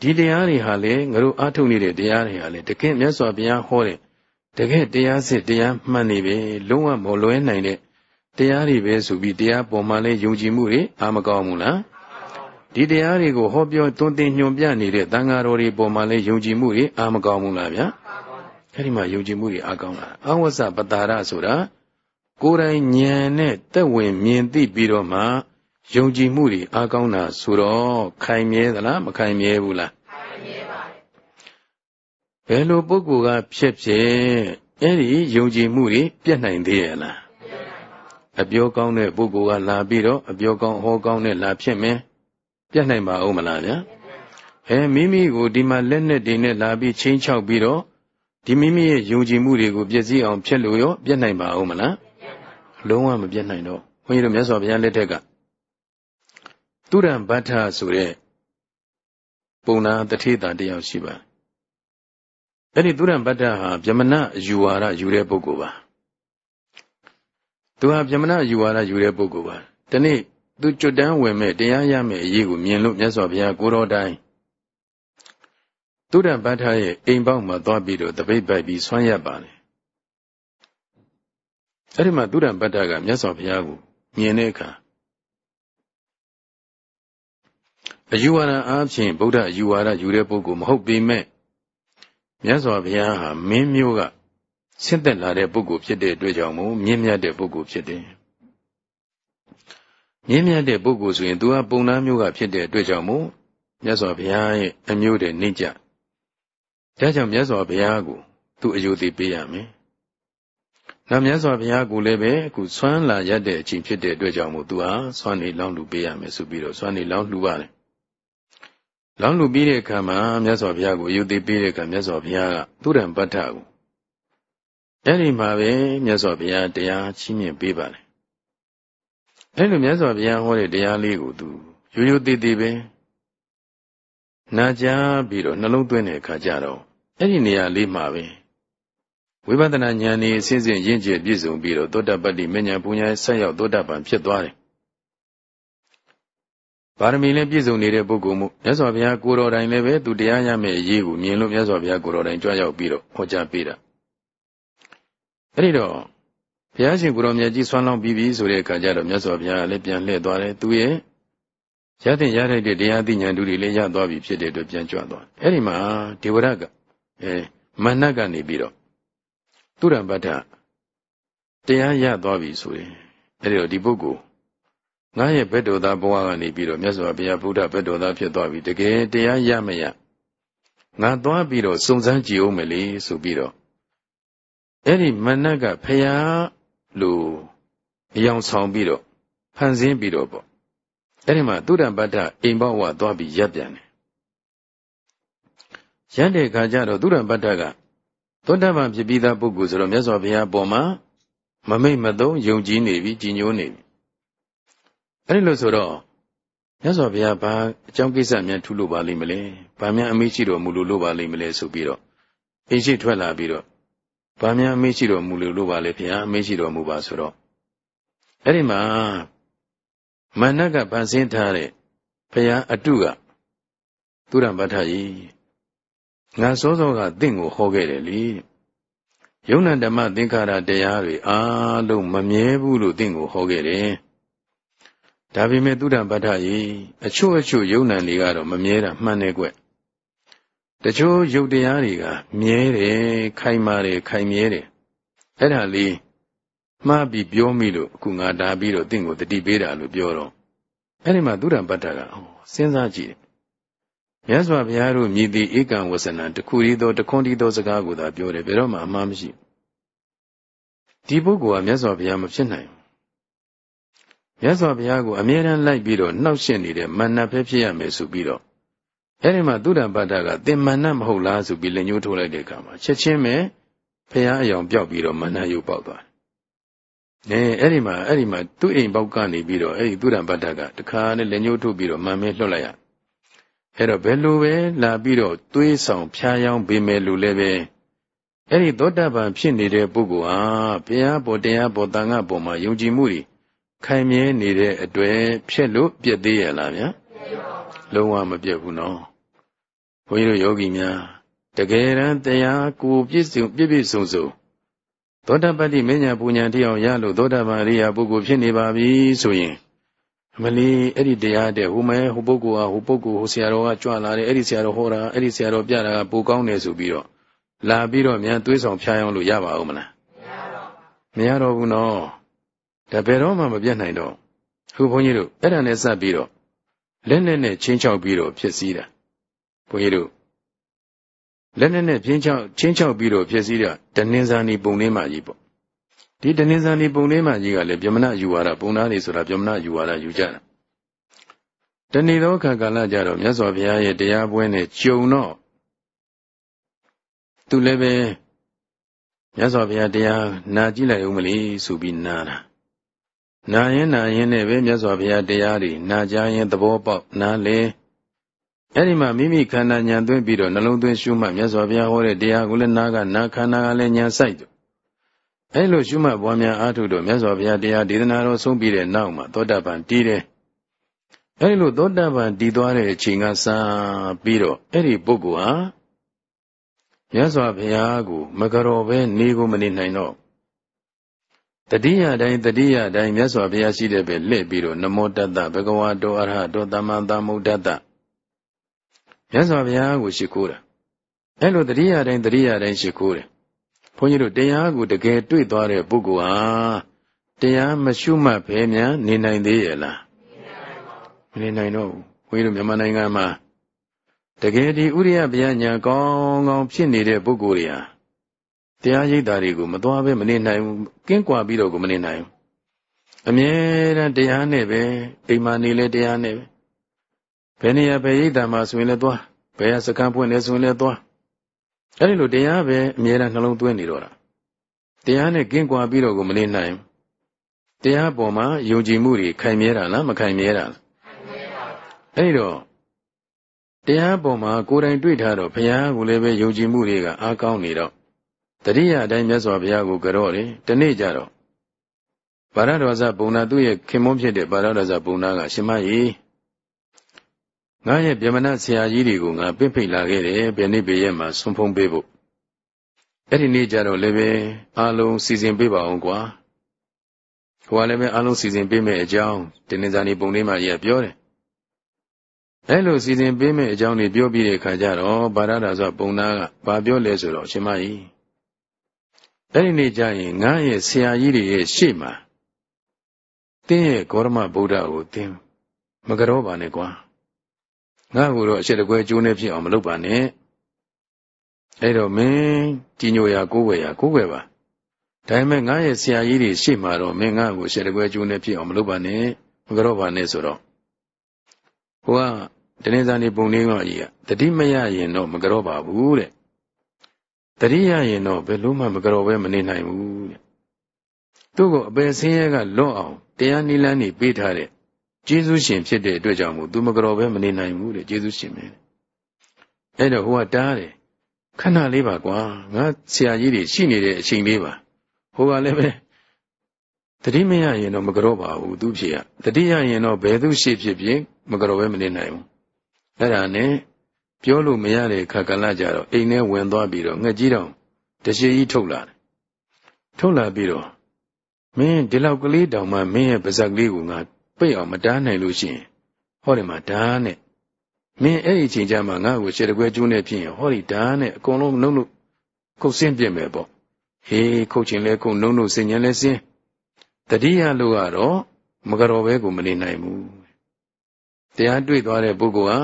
ဒီတရားတွေဟာလေငါတို့အားထုတ်နေတဲ့တရားတွေဟာလေတကယ်မြတ်စွာဘုရားဟောတဲ့ တကယ်တရားစစ်တရားမှန်နေပဲလုံးဝမလွဲနိုင်တဲ့တရားတွေပဲဆိုပြီးတရားပေါ်မှာလဲယုံကြည်မှုတွေအာမကောင်းဘူးလားဒီတရားတွေကိုဟောပြောသွန်သင်ညွှန်ပြနေတဲ့တန်ဃာတော်တွေပေါ်မှာလဲယုံကြည်မှုတွေအာမကောင်းဘူးလားဗျာအဲဒီမှာယုံကြည်မှုတွေအာကောင်းလာအဝဆပတာရဆိုတာကိုယ်တိုင်ဉာဏ်နဲ့တက်ဝင်မြင်သိပြီးတော့မှယုံကြည်မှုတွေအားကောင်းတာဆိုတော့ခိုင်မြဲသလားမခိုင်မြဲဘူးလားခိုင်မြဲပါ ဘယ်လိုပုဂ္ဂိုလ်ကဖြစ်ဖြစ်အဲ့ဒီယုံကြည်မှုတွေပြတ်နိုင်သေးရဲ့လားအပြောကောင်းတဲ့ပုဂ္ဂိုလ်ကလာပြီးတော့အပြောကောင်းဟောကောင်းတဲ့လာဖြစ်မယ်ပြတ်နိုင်ပါဦးမလားဗျာအဲမိမိကိုဒီမှာလက်နဲ့တင်နဲ့လာပြီးချင်းချောက်ပြီးတော့ဒီမိမိရဲ့ယုံကြည်မှုတွေကိုပြည့်စည်အောင်ဖြစ်လို့ရောပြတ်နိုင်ပါဦးမလားလုံးဝမပြတ်နိုင်တော့ဘုန်းကြီးတို့မြတ်စွာဘုရားလက်ထက်ကသူရံဗတ္ထဆိုတဲ့ပုံနာတထေတာတယောက်ရှိပါ အဲ့ဒီသူရံဗတ္ထဟာဗြဟ္မဏယူဝါဒယူတဲ့ပုဂ္ဂိုလ်ပါသူဟာဗြဟ္မဏယူဝါဒယူတဲ့ပုဂ္ဂိုလ်ပါဒီနေ့သူကြွတန်းဝင်မဲ့တရားရမဲ့အရေးကိုမြင်လို့မြတ်စွာဘုရားကိုတော်တိုင်းသူရံဗတ္ထရဲ့အိမ်ပေါက်မှာသွားပြီးတော့တပိတ်ပိုက်ပြီးဆွမ်းရပါတယ်အဲ့ဒီမှာသုရပတ္တကမြတ်စွာဘုရားကိုမြင်တဲ့အခါအယူဝါဒအားဖြင့်ဗုဒ္ဓအယူဝါဒယူတဲ့ပုဂ္ဂိုလ်မဟုတ်ပေမဲ့ မြတ်စွာဘုရားဟာမင်းမျိုးကဆင့်သက်လာတဲ့ပုဂ္ဂိုလ်ဖြစ်တဲ့အတွက်ကြောင့်မို့မြင့်မြတ်တဲ့ပုဂ္ဂိုလ်ဖြစ်တယ်။မြင့်မြတ်တဲ့ပုဂ္ဂိုလ်ဆိုရင်သူကပုံနာမျိုးကဖြစ်တဲ့အတွက်ကြောင့်မို့မြတ်စွာဘုရားရဲ့အမျိုးတဲ့နှိမ့်ကြ။ဒါကြောင့်မြတ်စွာဘုရားကိုသူအယုသိပေးရမယ်။နောက်မြတ်စွာဘုရားကိုလည်းပဲအခုဆွမ်းလာရတဲ့အချိန်ဖြစ်တဲ့အတွက်ကြောင့်မို့သူဟာဆွမ်းနေလောင်းလူပေးရမယ်ဆိုပြီးတော့ဆွမ်းနေလောင်းလူပါတယ်။ လောင်းလူပြီးတဲ့အခါမှာမြတ်စွာဘုရားကိုယုသိပေးတဲ့အခါမြတ်စွာဘုရားကသူရံပတ္ထကိုအဲ့ဒီမှာပဲမြတ်စွာဘုရားတရားချီးမြှင့်ပေးပါတယ်။အဲ့လိုမြတ်စွာဘုရားဟောတဲ့တရားလေးကိုသူရိုးရိုးသေးသေးပဲနာကြားပြီးတော့နှလုံးသွင်းတဲ့အခါကျတော့အဲ့ဒီနေရာလေးမှာပဲဝိပဿနာဉာဏ်ဤအစဉ်စဉ်ရင့်ကျက်ပြည့်စုံပြီးတော့သောတပတ္တိမဉ္ဇဉ်ပူညာဆက်ရောက်သောတပန်ဖြစ်သွားတယ်။ ပါရမီလည်းပြည့်စုံနေတဲ့ပုဂ္ဂိုလ်မှုမြတ်စွာဘုရားကိုတော်တိုင်လည်းပဲသူတရားရမယ့်အရေးကိုမြင်လို့မြတ်စွာဘုရားကိုတော်တိုင်ကြွရောက်ပြီးတော့ဟောကြားပေးတာ။အဲဒီတော့ဘုရားရှင်ကိုတော်မြတ်ကြီးဆွမ်းလောင်းပြီးပြီဆိုတဲ့အခါကျတော့မြတ်စွာဘုရားလည်းပြန်လှည့်သွားတယ်သူရဲ့ရတဲ့ရတဲ့တရားသိဉာဏ်တို့တွေလည်းရသွားပြီဖြစ်တဲ့အတွက်ပြန်ကြွသွား။အဲဒီမှာဒေဝရကအဲမဏ္ဍကနေပြီးတော့သူရံပတ္ထတရားရသွားပြီဆိုရင်အဲ့ဒီတော့ဒီပုဂ္ဂိုလ် ငါရဲ့ဘက်တော်သားဘဝကနေပြီးတော့မြတ်စွာဘုရားဗုဒ္ဓဘက်တော်သားဖြစ်သွားပြီတကယ်တရားရမရငါသွားပြီးတော့စုံစမ်းကြည့်အောင်မယ်လေဆိုပြီးတော့အဲ့ဒီမနတ်ကဖျားလိုအယောင်ဆောင်ပြီးတော့ဖန်ဆင်းပြီးတော့ပေါ့အဲ့ဒီမှာသူရံပတ္ထအိမ်ဘဝသွားပြီးရပ်ပြန်တယ်ရပ်တဲ့အခါကျတော့သူရံပတ္ထကသောတပန်ဖြစ်ပြီးသားပုဂ္ဂိုလ်ဆိုတော့မြတ်စွာဘုရားပေါ်မှာမမိတ်မသုံးယုံကြည်နေပြီကြည်ညိုနေပြီ အဲ့ဒီလိုဆိုတော့မြတ်စွာဘုရားဘာအကြောင်းကိစ္စများထူလို့ပါလိမ့်မလဲဘာများအမေးရှိတော်မူလို့လို့ပါလိမ့်မလဲဆိုပြီးတော့အိမ်ရှိထွက်လာပြီးတော့ဘာများအမေးရှိတော်မူလို့လို့ပါလဲဘုရားအမေးရှိတော်မူပါဆိုတော့အဲ့ဒီမှာမဏ္ဍကဗန်ဆင်းထားတဲ့ဘုရားအတုကသူရံပဋ္ဌာကြီးငါစောစောကတင့်ကိုဟောခဲ့တယ်လေယုံနာဓမ္မသင်္ခါရတရားတွေအားလုံးမမြဲဘူးလို့တင့်ကိုဟောခဲ့တယ် ဒါပေမဲ့သူရံပဋ္ဌာကြီးအချို့အချို့ယုံနာတွေကတော့မမြဲတာမှန်တယ်ကွတချို့ယုတ်တရားတွေကမြဲတယ်ခိုင်မာတယ်ခိုင်မြဲတယ်အဲ့ဒါလေးမှားပြီးပြောမိလို့အခုငါဒါပြီးတော့တင့်ကိုတတိပေးတာလို့ပြောတော့အဲ့ဒီမှာသူရံပတ္တကစဉ်းစားကြည့်တယ်မြတ်စွာဘုရားတို့မြည်သည့်ဧကံဝဆနံတခုရီသောတခွန်တီသောစကားကိုသာပြောတယ်ဘယ်တော့မှအမှားမရှိဒီပုဂ္ဂိုလ်ကမြတ်စွာဘုရားမဖြစ်နိုင် မြတ်စွာဘုရားကိုအမြဲတမ်းလိုက်ပြီးတော့နှောက်ရှက်နေတဲ့မန္နပဲဖြစ်ရမယ်ဆိုပြီးတော့အဲ့ဒီမှာသုဒ္ဓပတ္တကသင်္မန္နမဟုတ်လားဆိုပြီးလက်ညှိုးထိုးလိုက်တဲ့အခါမှာချက်ချင်းပဲဘုရားအယောင်ပြောက်ပြီးတော့မန္နယုတ်ပေါက်သွားတယ်။အဲအဲ့ဒီမှာအဲ့ဒီမှာသူ့အိမ်ပေါက်ကနေပြီးတော့အဲ့ဒီသုဒ္ဓပတ္တကတခါနဲ့လက်ညှိုးထိုးပြီးတော့မန်မဲလွှတ်လိုက်ရ။အဲ့တော့ဘယ်လိုပဲလာပြီးတော့သွေးဆောင်ဖျားယောင်းပေးမယ်လို့လည်းပဲအဲ့ဒီသောတာပန်ဖြစ်နေတဲ့ပုဂ္ဂိုလ်ဟာဘုရားဘောတရားဘောတန်ခါပေါ်မှာယုံကြည်မှုတွေ ခိုင်မြဲနေတဲ့အတွက်ဖြစ်လို့ပြည့်သေးရလားဗျာလုံးဝမပြည့်ဘူးနော်ဘုန်းကြီးတို့ယောဂီများတကယ်တမ်းတရားကိုပြည့်စုံပြည့်ပြည့်စုံစုံသောတာပတ္တိမဉ္ဇဉ်ပူညာတရားရလို့သောတာပန်အရိယာပုဂ္ဂိုလ်ဖြစ်နေပါပြီဆိုရင်အမလီအဲ့ဒီတရားတဲ့ဟိုမဲဟိုပုဂ္ဂိုလ်ဟာဟိုပုဂ္ဂိုလ်ဟိုဆရာတော်ကကြွလာတယ်အဲ့ဒီဆရာတော်ဟောတာအဲ့ဒီဆရာတော်ပြတာကပိုကောင်းတယ်ဆိုပြီးတော့လာပြီးတော့မြန်သွေးဆောင်ဖျားယောင်းလို့ရပါဦးမလားမရတော့ဘူးနော် ဒါဘယ်တော့မှမပြတ်နိုင်တော့ခုဘုန်းကြီးတို့အဲ့ဒါနဲ့စပ်ပြီးတော့လက်နဲ့နဲ့ချင်းချောက်ပြီးတော့ဖြစ်စည်းတာဘုန်းကြီးတို့လက်နဲ့နဲ့ချင်းချောက်ချင်းချောက်ပြီးတော့ဖြစ်စည်းတာတဏ္ဍာနီပုံလေးမှကြီးပေါ့ဒီတဏ္ဍာနီပုံလေးမှကြီးကလည်းဗြဟ္မဏယူဝါဒပုံသားနေဆိုတာဗြဟ္မဏယူဝါဒယူကြတာတဏီသောခါကာလကြတော့မြတ်စွာဘုရားရဲ့တရားပွဲနဲ့ကြုံတော့သူလည်းပဲမြတ်စွာဘုရားတရားနာကြည့်လိုက်ဦးမလေးဆိုပြီးနာတာ နာရင်နာရင်နဲ့ပဲမြတ်စွာဘုရားတရားတွေနာကြရင်သဘောပေါက်နားလေအဲ့ဒီမှာမိမိခန္ဓာညာသွင်းပြီးတော့နှလုံးသွင်းရှုမှတ်မြတ်စွာဘုရားဟောတဲ့တရားကိုလည်းနာကနာခန္ဓာကလည်းညာဆိုင်တယ်အဲ့လိုရှုမှတ်ပွားများအားထုတ်တော့မြတ်စွာဘုရားတရားဒေသနာတော်ဆုံးပြီးတဲ့နောက်မှာသောတာပန်တည်တယ်အဲ့ဒီလိုသောတာပန်တည်သွားတဲ့အချိန်ကစပြီးတော့အဲ့ဒီပုဂ္ဂိုလ်ဟာမြတ်စွာဘုရားကို မကြော်ပဲနေကိုမနေနိုင်တော့ တတိယတိုင်းတတိယတိုင်းမြတ်စွာဘုရားရှိတဲ့ပဲလှည့်ပြီးတော့နမောတတ္တဘဂဝါတောအရဟတောသမ္မာသမ္ဗုဒ္ဓတ္တမြတ်စွာဘုရားကိုရှိခိုးတာအဲ့လိုတတိယတိုင်းတတိယတိုင်းရှိခိုးတယ်ဘုန်းကြီးတို့တရားကိုတကယ်တွေ့သွားတဲ့ပုဂ္ဂိုလ်ဟာတရားမရှုမှတ်ဘဲများနေနိုင်သေးရဲ့လားမနေနိုင်တော့ဘူးဘုန်းကြီးတို့မြန်မာနိုင်ငံမှာတကယ်ဒီဥရိယဗျာညာကောင်းကောင်းဖြစ်နေတဲ့ပုဂ္ဂိုလ်တွေဟာ တရားရိပ်တာတွေကိုမသွားပဲမနေနိုင်ဘူးကင်းကွာပြီးတော့ကိုမနေနိုင်ဘူးအမြဲတမ်းတရားနဲ့ပဲအိမ်မှာနေလဲတရားနဲ့ပဲဘယ်နေရာပဲရိပ်တာမှာဆိုရင်လည်းသွားဘယ်စကံပွင့်လဲဆိုရင်လည်းသွားအဲ့ဒီလိုတရားပဲအမြဲတမ်းနှလုံးသွင်းနေတော့တာတရားနဲ့ကင်းကွာပြီးတော့ကိုမနေနိုင်တရားပေါ်မှာယုံကြည်မှုတွေခိုင်မြဲတာလားမခိုင်မြဲတာလားအဲ့ဒီတော့တရားပေါ်မှာကိုယ်တိုင်တွေ့ထားတော့ဘုရားကလည်းပဲယုံကြည်မှုတွေကအားကောင်းနေတော့ တတိယအတိုင်းမြတ်စွာဘုရားကိုကြော့တယ်ဒီနေ့ကျတော့ဗာရတော်ဇဘုံနာသူ့ရဲ့ခင်မုန်းဖြစ်တဲ့ဗာရတော်ဇဘုံနာကရှင်မကြီးငါရဲ့ဗြဟ္မဏဆရာကြီးတွေကိုငါပင့်ဖိတ်လာခဲ့တယ်ဘယ်နေ့ဘယ်ရက်မှာဆွန်ဖုံးပေးဖို့အဲ့ဒီနေ့ကျတော့လည်းပဲအားလုံးစီစဉ်ပေးပါအောင်ကွာဟိုကလည်းပဲအားလုံးစီစဉ်ပေးမယ်အကြောင်းတင်းနေစာနေပုံလေးမှာကြီးပြောတယ်အဲ့လိုစီစဉ်ပေးမယ်အကြောင်းတွေပြောပြီးတဲ့အခါကျတော့ဗာရဒာဆိုပုံနာကဘာပြောလဲဆိုတော့ရှင်မကြီး အဲ့ဒီနေ့ကျရင်ငါရဲ့ဆရာကြီးတွေရဲ့ရှေ့မှာတင်းရဲ့ဂေါရမဗုဒ္ဓကိုတင်းမကြောပါနဲ့ကွာငါ့ကိုတော့အချက်တကွဲကျိုးနေဖြစ်အောင်မလုပ်ပါနဲ့အဲ့တော့မင်းကြီးညိုရာကိုးဝယ်ရာကိုးဝယ်ပါဒါပေမဲ့ငါရဲ့ဆရာကြီးတွေရှေ့မှာတော့မင်းငါ့ကိုအချက်တကွဲကျိုးနေဖြစ်အောင်မလုပ်ပါနဲ့မကြောပါနဲ့ဆိုတော့ဟိုကတနေ့စာနေပုံလေးကကြီးကတတိမရရင်တော့မကြောပါဘူးတဲ့ တတိယရင်တော့ဘယ်လို့မှမကြောပဲမနေနိုင်ဘူးတဲ့သူ့ကိုအပယ်ဆင်းရဲကလွတ်အောင်တရားနိလန်းနေပေးထားတဲ့ကျေးဇူးရှင်ဖြစ်တဲ့အတွက်ကြောင့်မို့သူမကြော်ပဲမနေနိုင်ဘူးတဲ့ကျေးဇူးရှင်ပဲအဲ့တော့ဟိုကတားတယ်ခဏလေးပါကွာငါဆရာကြီးတွေရှိနေတဲ့အချိန်လေးပါဟိုကလည်းပဲတတိမရရင်တော့မကြောပါဘူးသူဖြစ်ရတတိရရင်တော့ဘယ်သူရှိဖြစ်ဖြစ်မကြောပဲမနေနိုင်ဘူးအဲ့ဒါနဲ့ ပြောလို့မရတဲ့ခါကလကြတော့အိမ်ထဲဝင်သွားပြီးတော့ငှက်ကြီးတောင်တရှိကြီးထုတ်လာတယ်ထုတ်လာပြီးတော့မင်းဒီလောက်ကလေးတောင်မှမင်းရဲ့ပါဇက်ကလေးကိုငါပိတ်အောင်မတားနိုင်လို့ရှိရင်ဟောဒီမှာဓာတ်နဲ့မင်းအဲ့ဒီချိန်ကျမှငါ့ကိုရှယ်တကွဲကျိုးနဲ့ဖြစ်ရင်ဟောဒီဓာတ်နဲ့အကုန်လုံးနှုတ်လို့ခုတ်ဆင်းပြစ်မယ်ပေါ့ဟေးခုတ်ချင်လဲခုတ်နှုတ်လို့စင်ញံလဲစင်းတတိယလို့ကတော့မကြော်ပဲကိုမနေနိုင်ဘူးတရားတွေ့သွားတဲ့ပုဂ္ဂိုလ်ဟာ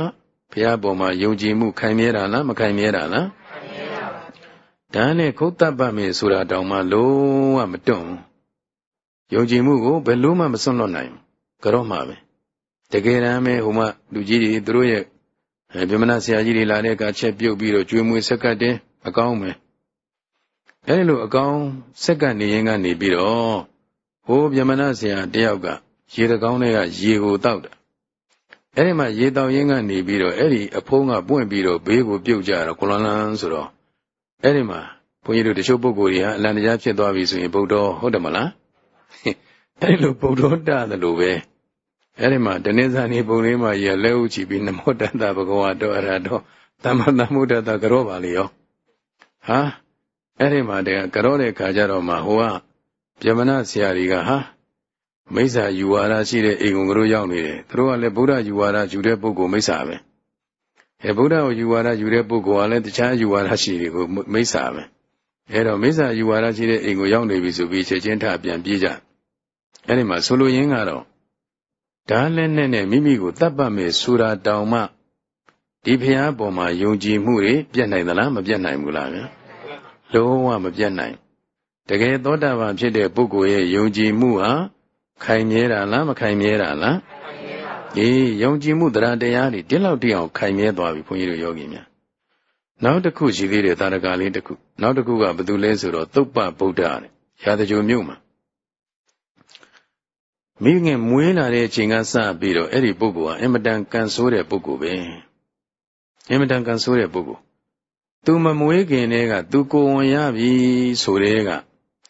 ဘုရားပေါ်မှာယုံကြည်မှုခိုင်မြဲတာလားမခိုင်မြဲတာလားဒါနဲ့ခုတ်တပ်ပါမယ်ဆိုတာတောင်မှလုံးဝမတွန့်ယုံကြည်မှုကိုဘယ်လို့မှမစွန့်လွတ်နိုင်ကြော့မှာပဲတကယ်တမ်းပဲဟိုမှလူကြီးတွေသူတို့ရဲ့ဗြဟ္မဏဆရာကြီးတွေလာတဲ့အခါချက်ပြုတ်ပြီးတော့ကျွေးမွေးဆက်ကတ်တယ်အကောင်းပဲအဲဒီလိုအကောင်းဆက်ကတ်နေရင်ကနေပြီးတော့ဟိုဗြဟ္မဏဆရာတယောက်ကရေတကောင်းတွေကရေကိုတောက်တာ အဲ့ဒီမှာရေတောက်ရင်းကနေပြီးတော့အဲ့ဒီအဖုံးကပွင့်ပြီးတော့ဘေးကိုပြုတ်ကြတော့ကုလလန်းဆိုတော့အဲ့ဒီမှာဘုန်းကြီးတို့တချို့ပုဂ္ဂိုလ်တွေဟာအလံတရားဖြစ်သွားပြီဆိုရင်ဗုဒ္ဓဟုတ်တယ်မလားအဲ့လိုဗုဒ္ဓတတယ်လို့ပဲအဲ့ဒီမှာတနေ့စာနေပုံလေးမှာရလက်ဥချီပြီးနမောတတ္တဘဂဝါတောအရတောသမ္မာသမ္ဗုဒ္ဓတကြောပါလေရောဟာအဲ့ဒီမှာတကကြောတဲ့ခါကျတော့မှဟိုကပြမနာဆရာကြီးကဟာ မိစ္ဆာယူဝါဒရှိတဲ့အိမ်ကိုတို့ရောက်နေတယ်သူတို့ကလည်းဗုဒ္ဓယူဝါဒယူတဲ့ပုဂ္ဂိုလ်မိစ္ဆာပဲအဲဗုဒ္ဓကိုယူဝါဒယူတဲ့ပုဂ္ဂိုလ်ကလည်းတခြားယူဝါဒရှိတွေကိုမိစ္ဆာပဲအဲတော့မိစ္ဆာယူဝါဒရှိတဲ့အိမ်ကိုရောက်နေပြီဆိုပြီးချက်ချင်းထပြန်ပြေးကြအဲဒီမှာဆိုလိုရင်းကတော့ဒါလည်းနဲ့နဲ့မိမိကိုတတ်ပတ်မယ်ဆိုတာတောင်မှဒီဖရားပေါ်မှာယုံကြည်မှုတွေပြတ်နိုင်သလားမပြတ်နိုင်ဘူးလားဗျာလုံးဝမပြတ်နိုင်တကယ်သောတာပန်ဖြစ်တဲ့ပုဂ္ဂိုလ်ရဲ့ယုံကြည်မှုဟာ ခိုင်မြဲတာလားမခိုင်မြဲတာလားအေးယုံကြည်မှုတရားတရားတွေဒီလောက်တိအောင်ခိုင်မြဲသွားပြီဘုန်းကြီးတို့ယောဂီများနောက်တစ်ခုရှိသေးတယ်တာရကလေးတစ်ခုနောက်တစ်ခုကဘယ်သူလဲဆိုတော့သုပ္ပဗုဒ္ဓတဲ့ရာဇဂိုမြို့မှာမိခင်မွေးလာတဲ့အချိန်ကစပြီးတော့အဲ့ဒီပုဂ္ဂိုလ်ဟာအင်မတန်ကန်ဆိုးတဲ့ပုဂ္ဂိုလ်ပဲအင်မတန်ကန်ဆိုးတဲ့ပုဂ္ဂိုလ်သူမမွေးခင်တည်းကသူကိုဝင်ရပြီဆိုတဲ့က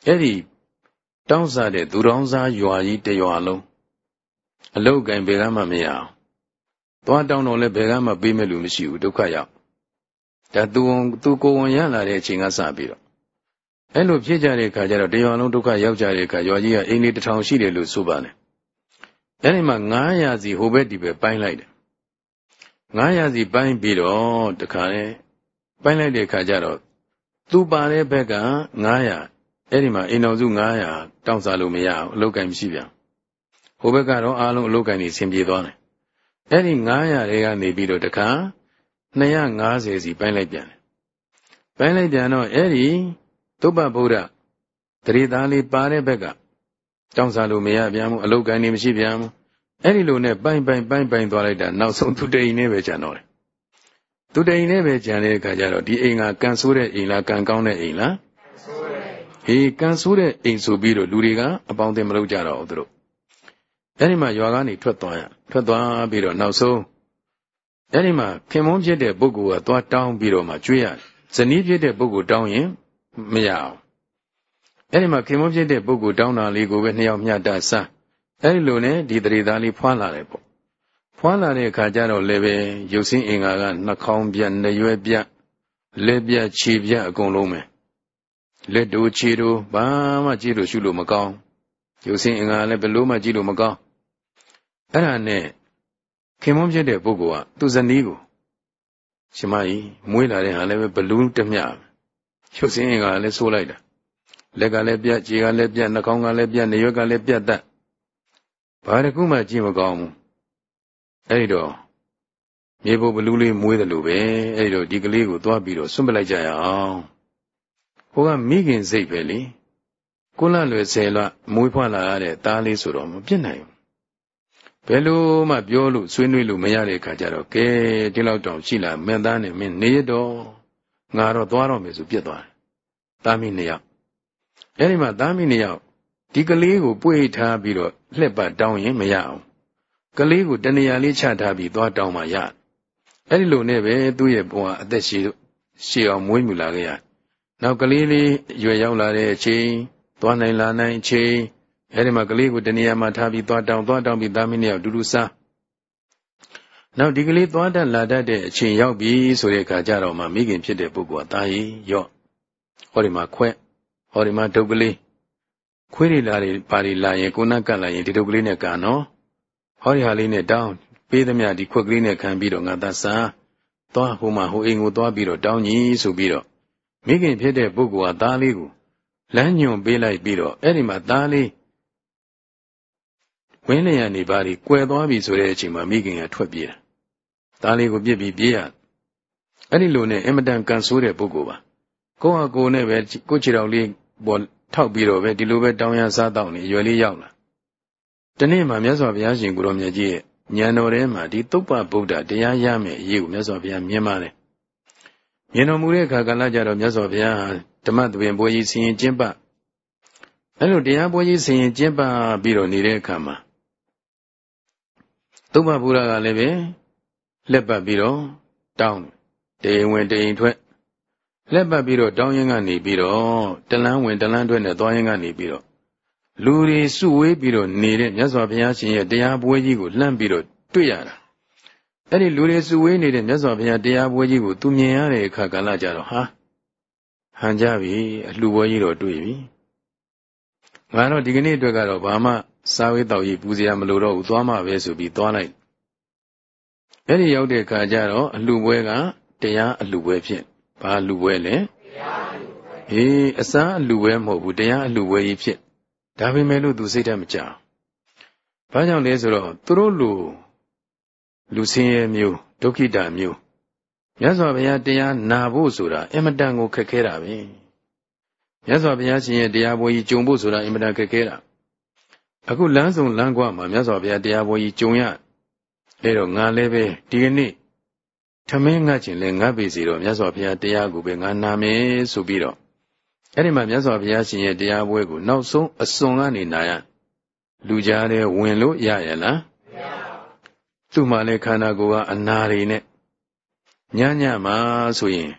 အဲ့ဒီ တောင်းစားတဲ့သူတော်စားရွာကြီးတရွာလုံးအလုတ်ကင်ဘယ်ကမှမရအောင်သွားတောင်းတော့လည်းဘယ်ကမှပေးမဲ့လူမရှိဘူးဒုက္ခရောက်ဒါသူသူကိုဝင်ရလာတဲ့အချိန်ကစပြီးတော့အဲ့လိုဖြစ်ကြတဲ့အခါကျတော့တရွာလုံးဒုက္ခရောက်ကြတဲ့အခါရွာကြီးကအိမ်လေးတစ်ထောင်ရှိတယ်လို့ဆိုပါတယ်အဲ့ဒီမှာ900စီဟိုဘက်ဒီဘက်ပိုင်းလိုက်တယ်900စီပိုင်းပြီးတော့တခါလေပိုင်းလိုက်တဲ့အခါကျတော့သူပါတဲ့ဘက်က900 အဲ့ဒီမှာအိမ်တော်စု900တောင်းစားလို့မရအောင်အလုတ်ကင်မရှိပြန်ဟိုဘက်ကတော့အားလုံးအလုတ်ကင်နေဆင်ပြေသွားတယ်အဲ့ဒီ900တွေကနေပြီးတော့တခါ250စီပိုင်းလိုက်ပြန်တယ်ပိုင်းလိုက်ပြန်တော့အဲ့ဒီသုဘဗုဒ္ဓတရေသားလေးပါတဲ့ဘက်ကတောင်းစားလို့မရပြန်ဘူးအလုတ်ကင်နေမရှိပြန်ဘူးအဲ့ဒီလိုနဲ့ပိုင်းပိုင်းပိုင်းပိုင်းသွားလိုက်တာနောက်ဆုံးသူတိန်နဲ့ပဲကြံတော့တယ်သူတိန်နဲ့ပဲကြံတဲ့အခါကျတော့ဒီအိမ်ကကန်ဆိုးတဲ့အိမ်လားကန်ကောင်းတဲ့အိမ်လား ဟေးကန်ဆိုးတဲ့အိမ်ဆိုပြီးတော့လူတွေကအပေါင်းအသင်းမလုပ်ကြတော့ဘူးသူတို့အဲ့ဒီမှာရွာကနေထွက်သွားရထွက်သွားပြီးတော့နောက်ဆုံးအဲ့ဒီမှာခင်မုန်းဖြစ်တဲ့ပုဂ္ဂိုလ်ကသွားတောင်းပြီးတော့မှကျွေးရတယ်ဇနီးဖြစ်တဲ့ပုဂ္ဂိုလ်တောင်းရင်မရအောင်အဲ့ဒီမှာခင်မုန်းဖြစ်တဲ့ပုဂ္ဂိုလ်တောင်းတာလေးကိုပဲနှစ်ယောက်မျှတဆန်းအဲ့ဒီလိုနဲ့ဒီတရေသားလေးဖွာလာတယ်ပေါ့ဖွာလာတဲ့အခါကျတော့လည်းပဲရုပ်စင်းအင်္ဂါကနှာခေါင်းပြက်နှရွယ်ပြက်လက်ပြက်ခြေပြက်အကုန်လုံးပဲ လက်တို့ခြေတို့ဘာမှကြည့်လို့ရှုလို့မကောင်းရုပ်စင်းအင်္ဂါလည်းဘယ်လို့မှကြည့်လို့မကောင်းအဲ့ဒါနဲ့ခင်မွန်းဖြစ်တဲ့ပုဂ္ဂိုလ်ကသူ့ဇနီးကိုရှင်မကြီးမွေးလာတဲ့ဟာလည်းပဲဘလူးတမျှရုပ်စင်းအင်္ဂါလည်းဆိုးလိုက်တာလက်ကလည်းပြက်ခြေကလည်းပြက်နှာခေါင်းကလည်းပြက်နေရွက်ကလည်းပြက်တတ်ဘာတစ်ခုမှကြည့်မကောင်းဘူးအဲ့ဒီတော့မြေပုံဘလူးလေးမွေးတယ်လို့ပဲအဲ့ဒီတော့ဒီကလေးကိုသွားပြီးတော့ဆွန့်ပလိုက်ကြရအောင် ဟိုကမိခင်စိတ်ပဲလေကိုလလွယ်ဆယ်လမွေးဖွားလာရတဲ့သားလေးဆိုတော့မပြစ်နိုင်ဘူးဘယ်လိုမှပြောလို့ဆွေးနွေးလို့မရတဲ့အခါကျတော့ကဲဒီလောက်တောင်ရှိလာမင်းသားနဲ့မင်းနေရတော့ငါတော့သွားတော့မယ်ဆိုပြစ်သွားတယ်သားမိနှစ်ယောက်အဲ့ဒီမှာသားမိနှစ်ယောက်ဒီကလေးကိုပွေ့ထားပြီးတော့လှက်ပတ်တောင်းရင်မရအောင်ကလေးကိုတဏှာလေးချထားပြီးသွားတောင်းမှရအဲ့ဒီလိုနဲ့ပဲသူ့ရဲ့ဘဝအသက်ရှည်ရှည်အောင်မွေးမြူလာခဲ့ရ နောက်ကလေးလေးရွယ်ရောက်လာတဲ့အချိန်သွားနိုင်လာနိုင်အချိန်အဲ့ဒီမှာကလေးကိုတဏှာမှာထားပြီးသွားတောင်းသွားတောင်းပြီးသားမင်းနဲ့အတူတူစားနောက်ဒီကလေးသွားတတ်လာတတ်တဲ့အချိန်ရောက်ပြီဆိုတဲ့အခါကျတော့မှမိခင်ဖြစ်တဲ့ပုဂ္ဂိုလ်ကတာရီရော့ဟောဒီမှာခွဲ့ဟောဒီမှာဒုတ်ကလေးခွေးတွေလာတွေပါတွေလာရင်ကိုနကတ်လာရင်ဒီဒုတ်ကလေးနဲ့ကန်နော်ဟောဒီဟာလေးနဲ့တောင်းပေးသမျှဒီခွက်ကလေးနဲ့ခံပြီးတော့ငါသားစားသွားဟိုမှာဟိုအိမ်ကိုသွားပြီးတော့တောင်းကြီးဆိုပြီးတော့ မိခင်ဖြစ်တဲ့ပုဂ္ဂိုလ်ကသားလေးကိုလမ်းညွန်ပေးလိုက်ပြီးတော့အဲ့ဒီမှာသားလေးဝင်းလျံနေပါလိကွယ်သွားပြီဆိုတဲ့အချိန်မှာမိခင်ကထွက်ပြေးတာသားလေးကိုပြစ်ပြီးပြေးရအဲ့ဒီလိုနဲ့အင်မတန်ကန်ဆိုးတဲ့ပုဂ္ဂိုလ်ပါကိုယ့်ဟာကိုယ်နဲ့ပဲကိုယ့်ခြေတော်လေးပေါ်ထောက်ပြီးတော့ပဲဒီလိုပဲတောင်းရစားတော့နေရွယ်လေးရောက်လာတနေ့မှမြတ်စွာဘုရားရှင်ကိုရောမြတ်ကြီးရဲ့ဉာဏ်တော်ထဲမှာဒီသုပ္ပဗုဒ္ဓတရားရမယ်အရေးကိုမြတ်စွာဘုရားမြင်ပါတယ် မြင်တော်မူတဲ့အခါကလည်းကြတော့မြတ်စွာဘုရားဓမ္မသဘင်ဘွေကြီးဆင်ရင်ကျင့်ပအဲ့လိုတရားဘွေကြီးဆင်ရင်ကျင့်ပပြီးတော့နေတဲ့အခါမှာသုပ္ပဗုဒ္ဓကလည်းပဲလက်ပတ်ပြီးတော့တောင်းတေဝင်တေရင်ထွက်လက်ပတ်ပြီးတော့တောင်းရင်ကနေပြီးတော့တလန်းဝင်တလန်းထွက်နဲ့သွားရင်ကနေပြီးတော့လူတွေစုဝေးပြီးတော့နေတဲ့မြတ်စွာဘုရားရှင်ရဲ့တရားပွဲကြီးကိုလှမ်းပြီးတော့တွေ့ရတာ အဲ့ဒီလူတွေစုဝေးနေတဲ့မြတ်စွာဘုရားတရားပွဲကြီးကိုသူမြင်ရတဲ့အခါကလည်းကြတော့ဟာဟန်ကြပြီအလှပွဲကြီးတော့တွေ့ပြီငါတော့ဒီကနေ့အတွက်ကတော့ဘာမှစားဝေးတော်ကြီးပူဇော်မလို့တော့ဘူးသွားမှပဲဆိုပြီးသွားလိုက်အဲ့ဒီရောက်တဲ့အခါကျတော့အလှပွဲကတရားအလှပွဲဖြစ်ဘာအလှပွဲလဲတရားအလှပွဲအေးအစားအလှပွဲမဟုတ်ဘူးတရားအလှပွဲကြီးဖြစ်ဒါပေမဲ့လို့သူစိတ်ဓာတ်မကြဘာကြောင့်လဲဆိုတော့သူတို့လူ လူစင်းရဲမျိုးဒုက္ခိတမျိုးမြတ်စွာဘုရားတရားနာဖို့ဆိုတာအင်မတန်ကိုခက်ခဲတာပဲမြတ်စွာဘုရားရှင်ရဲ့တရားပွဲကြီးကြုံဖို့ဆိုတာအင်မတန်ခက်ခဲတာအခုလမ်းဆောင်လမ်းကွာမှာမြတ်စွာဘုရားတရားပွဲကြီးကြုံရအဲတော့ငါလည်းပဲဒီကနေ့ထမင်းငတ်ခြင်းလဲငတ်ပြီစီတော့မြတ်စွာဘုရားတရားကိုပဲငါနာမယ်ဆိုပြီးတော့အဲ့ဒီမှာမြတ်စွာဘုရားရှင်ရဲ့တရားပွဲကိုနောက်ဆုံးအစွန်ကနေနာရလူကြားတဲ့ဝင်လို့ရရလားမရပါဘူး သူ့မှာလည်းခန္ဓာကိုယ်ကအနာတွေနဲ့ညညမှာဆိုရင်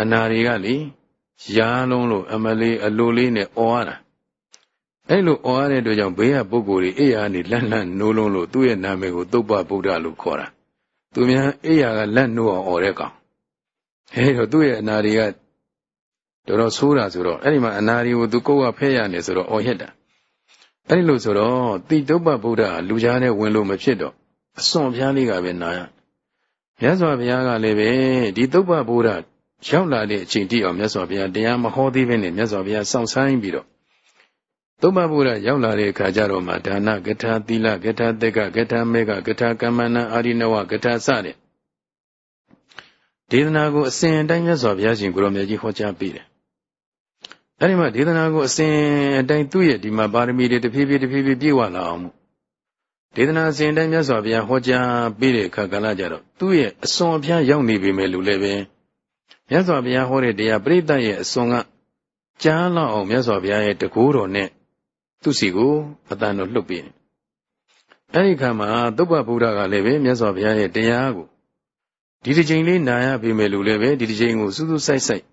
အနာတွေကလေရာလုံးလို့အမလေးအလိုလေးနဲ့អော်ရတာအဲ့လိုអော်ရတဲ့အတွက်ကြောင့်ဘေးကပုဂ္ဂိုလ်တွေအိယာနေလန့်လန့်နိုးလုံးလို့သူ့ရဲ့နာမည်ကိုသုပ္ပဗုဒ္ဓလို့ခေါ်တာသူများအိယာကလက်နိုးအောင်អော်တဲ့ကောင်အဲတော့သူ့ရဲ့အနာတွေကတော်တော်ဆိုးတာဆိုတော့အဲ့ဒီမှာအနာတွေကိုသူကိုယ်ကဖဲရနေဆိုတော့អော်ရက်တာအဲ့ဒီလိုဆိုတော့တိတုပ္ပဗုဒ္ဓလူကြားနဲ့ဝင်လို့မဖြစ်တော့ အစွန်ဖျားလေးကပဲနာရမြတ်စွာဘုရားကလည်းပဲဒီတုပ္ပဗုဒ္ဓရောက်လာတဲ့အချိန်တိအောင်မြတ်စွာဘုရားတရားမဟောသေးဘဲနဲ့မြတ်စွာဘုရားစောင့်ဆိုင်ပြီးတော့သုမ္မဗုဒ္ဓရောက်လာတဲ့အခါကျတော့မှဒါနကထာသီလကထာတက်ကကထာမေကကထာကမ္မနာအာရိနဝကထာစတဲ့ဒေသနာကိုအစဉ်အတိုင်းမြတ်စွာဘုရားရှင်ကိုရောမြတ်ကြီးဟောကြားပေးတယ်။အဲဒီမှာဒေသနာကိုအစဉ်အတိုင်းသူ့ရဲ့ဒီမှာပါရမီတွေတဖြည်းဖြည်းတဖြည်းဖြည်းပြည့်ဝလာအောင်မှု ဒေသနာအစဉ်အတိုင်းမြတ်စွာဘုရားဟောကြားပေးတဲ့အခါကလည်းကြတော့သူ့ရဲ့အစွန်အဖျားရောက်နေပြီမဲ့လို့လည်းပဲမြတ်စွာဘုရားဟောတဲ့တရားပြိတ္တရဲ့အစွန်ကကြားလောက်အောင်မြတ်စွာဘုရားရဲ့တကူတော်နဲ့သူ့စီကိုအတန်တော်လှုပ်ပေးတယ်။အဲဒီခါမှာသုဘဗုဒ္ဓကလည်းပဲမြတ်စွာဘုရားရဲ့တရားကိုဒီတစ်ချိန်လေးနာရပြီမဲ့လို့လည်းပဲဒီတစ်ချိန်ကိုစူးစူးဆိုင်ဆိုင်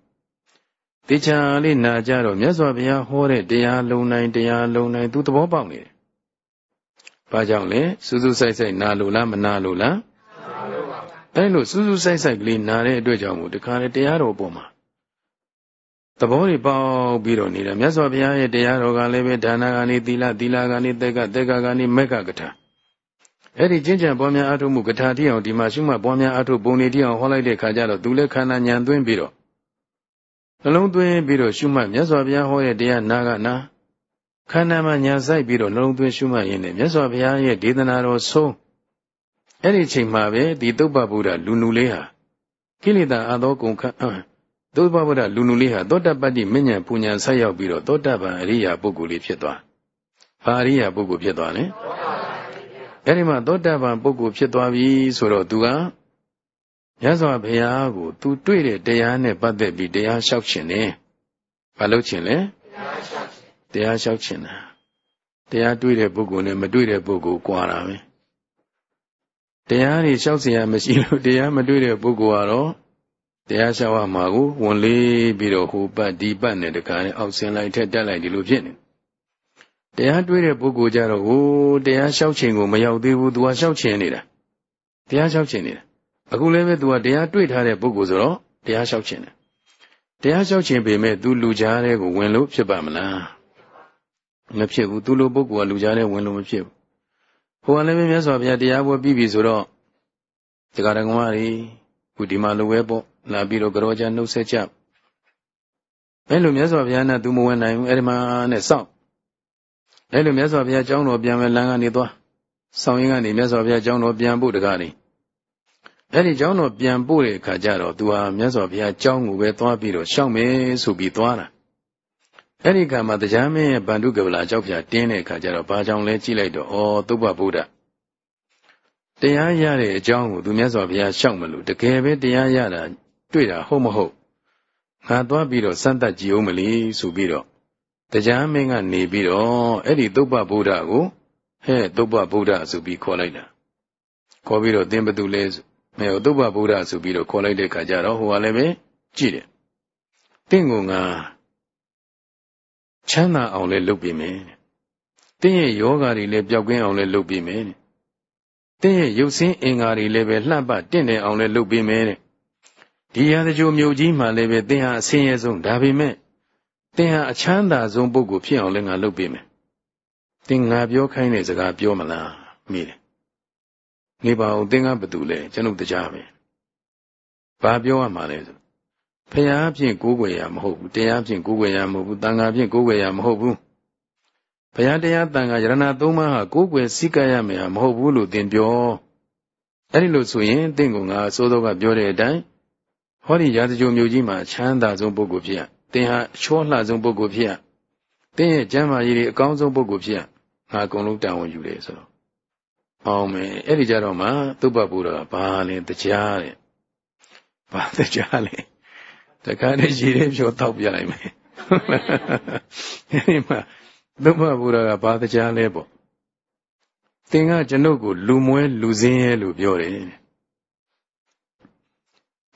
တေချာလေးနာကြတော့မြတ်စွာဘုရားဟောတဲ့တရားလုံးတိုင်းတရားလုံးတိုင်းသူသဘောပေါက်နေတယ်။ ဘာကြောင့်လဲစူးစူးဆိုင်ဆိုင်နာလို့လားမနာလို့လားအဲလိုစူးစူးဆိုင်ဆိုင်ကလေးနာတဲ့အတွက်ကြောင့်မို့ဒီခါလေတရားတော်ပေါ်မှာသဘောတွေပေါက်ပြီးတော့နေတာမြတ်စွာဘုရားရဲ့တရားတော်ကလည်းပဲဒါနကနေသီလသီလကနေတက်ကတက်ကကနေမက်ကကထာအဲ့ဒီကျင့်ကြံပွားများအားထုတ်မှုကထာတိအောင်ဒီမှာရှုမှတ်ပွားများအားထုတ်ပုံနေတိအောင်ဟောလိုက်တဲ့ခါကျတော့သူလည်းခန္ဓာဉာဏ်သွင်းပြီးတော့နှလုံးသွင်းပြီးတော့ရှုမှတ်မြတ်စွာဘုရားဟောတဲ့တရားနာကနာ ခန္ဓာမှာညာဆိုင်ပြီးတော့နှလုံးသွင်းရှုမှတ်ရင်းနဲ့မြတ်စွာဘုရားရဲ့ဒေသနာတော်ဆုံးအဲ့ဒီချိန်မှာပဲဒီသုပ္ပဗုဒ္ဓလူနူလေးဟာကိလေသာအသောကုန်ခသုပ္ပဗုဒ္ဓလူနူလေးဟာသောတပတ္တိမဉ္ဇဉ်ပူညာဆက်ရောက်ပြီးတော့သောတပန်အရိယာပုဂ္ဂိုလ်လေးဖြစ်သွား။ဘာအရိယာပုဂ္ဂိုလ်ဖြစ်သွားလဲ။အဲ့ဒီမှာသောတပန်ပုဂ္ဂိုလ်ဖြစ်သွားပြီဆိုတော့သူကမြတ်စွာဘုရားကိုသူတွေ့တဲ့တရားနဲ့ပတ်သက်ပြီးတရားလျှောက်ခြင်းနဲ့ဘာလုပ်ခြင်းလဲတရားလျှောက် ခြင်းတာတရားတွေ့တဲ့ပုဂ္ဂိုလ်နဲ့မတွေ့တဲ့ပုဂ္ဂိုလ်ကွာတာပဲ တရားတွေလျှောက်เสียမရှိလို့တရားမတွေ့တဲ့ပုဂ္ဂိုလ်ကတော့တရားလျှောက်ရမှာကိုဝန်လေးပြီးတော့ဟိုပတ်ဒီပတ်နဲ့တခါနဲ့အောက်ဆင်းလိုက်ထက်တက်လိုက်ဒီလိုဖြစ်နေတရားတွေ့တဲ့ပုဂ္ဂိုလ်ကြတော့ဟိုတရားလျှောက်ခြင်းကိုမရောက်သေးဘူးသူကလျှောက်ခြင်းနေတာတရားလျှောက်ခြင်းနေတာအခုလည်းပဲသူကတရားတွေ့ထားတဲ့ပုဂ္ဂိုလ်ဆိုတော့တရားလျှောက်ခြင်းတယ်တရားလျှောက်ခြင်းပေမဲ့သူလူကြားတဲ့ကိုဝင်လို့ဖြစ်ပါမလား မဖြစ်ဘူးသူလိုပုဂ္ဂိုလ်ကလူကြားတဲ့ဝင်လို့မဖြစ်ဘူးဟိုကလည်းပဲမြတ်စွာဘုရားတရားပွဲပြီးပြီဆိုတော့တရားဓမ္မတွေခုဒီမှာလိုပဲပေါ့လာပြီးတော့ကြောကြနှုတ်ဆက်ကြအဲ့လိုမြတ်စွာဘုရားနဲ့သူမဝင်နိုင်ဘူးအဲ့ဒီမှာနဲ့စောင့်အဲ့လိုမြတ်စွာဘုရားကျောင်းတော်ပြန်မဲ့လမ်းကနေသွားဆောင်ရင်ကနေမြတ်စွာဘုရားကျောင်းတော်ပြန်ဖို့တကားနေအဲ့ဒီကျောင်းတော်ပြန်ပို့တဲ့အခါကျတော့သူဟာမြတ်စွာဘုရားကျောင်းကိုပဲသွားပြီးတော့ရှောက်မယ်ဆိုပြီးသွားတာ အဲ့ဒီကံမှာတရားမင်းရဲ့ဗန္ဓုကဗလာကြောက်ဖြာတင်းတဲ့အခါကျတော့ဘာကြောင့်လဲကြည့်လိုက်တော့ဩသုဘဗုဒ္ဓတရားရတဲ့အကြောင်းကိုသူမြတ်စွာဘုရားရှောက်မလို့တကယ်ပဲတရားရတာတွေ့တာဟုတ်မဟုတ်ငါသွားပြီးတော့စမ်းသပ်ကြည့်ဦးမလီဆိုပြီးတော့တရားမင်းကနေပြီးတော့အဲ့ဒီသုဘဗုဒ္ဓကိုဟဲ့သုဘဗုဒ္ဓဆိုပြီးခေါ်လိုက်တာခေါ်ပြီးတော့သင်ဘသူလဲမဲသုဘဗုဒ္ဓဆိုပြီးတော့ခေါ်လိုက်တဲ့ခါကျတော့ဟိုကလည်းပဲကြည့်တယ်တင့်ကိုငါ ချမ်းသာအောင်လဲလုပ်ပေးမယ်တဲ့တင်းရဲ့ယောဂါတွေလည်းပျောက်ကင်းအောင်လဲလုပ်ပေးမယ်တဲ့တင်းရဲ့ရုပ်ဆင်းအင်္ဂါတွေလည်းပဲလှပတင့်တယ်အောင်လဲလုပ်ပေးမယ်တဲ့ဒီရသကြိုမြို့ကြီးမှာလည်းပဲတင်းဟာအဆင်းရဲဆုံးဒါပေမဲ့တင်းဟာအချမ်းသာဆုံးပုဂ္ဂိုလ်ဖြစ်အောင်လဲငါလုပ်ပေးမယ်တင်းငါပြောခိုင်းတဲ့စကားပြောမလားမိတယ်နေပါအောင်တင်းကဘာတူလဲကျွန်ုပ်တရားပဲဘာပြောရမှာလဲဆို ဖရာဖြင့်ကိုးကွယ်ရမဟုတ်ဘူးတရားဖြင့်ကိုးကွယ်ရမဟုတ်ဘူးတန်ခါဖြင့်ကိုးကွယ်ရမဟုတ်ဘူးဘုရားတရားတန်ခါယရဏသုံးပါးဟာကိုးကွယ်စိတ်ကရမယ်မဟုတ်ဘူးလို့သင်ပြောအဲ့ဒီလိုဆိုရင်သင်ကငါအစိုးသောကပြောတဲ့အတိုင်းဟောဒီရာဇကြိုမျိုးကြီးမှာချမ်းသာဆုံးပုဂ္ဂိုလ်ဖြစ်ရသင်ဟာချောလှဆုံးပုဂ္ဂိုလ်ဖြစ်ရသင်ရဲ့ကျမ်းမာရေးတွေအကောင်းဆုံးပုဂ္ဂိုလ်ဖြစ်ရငါအကုန်လုံးတာဝန်ယူတယ်ဆိုတော့အောင်မယ်အဲ့ဒီကြတော့မှသုဘဘုရားဘာလဲတရားတဲ့ဘာတရားလဲ တခါတည်းရည်လေးဖြောတောက်ပြလိုက်မယ်အဲဒီမှာသုဘဘုရားကဘာတရားလဲပေါ့သင်ကကျွန်ုပ်ကိုလူမွဲလူစင်းရဲလို့ပြောတယ်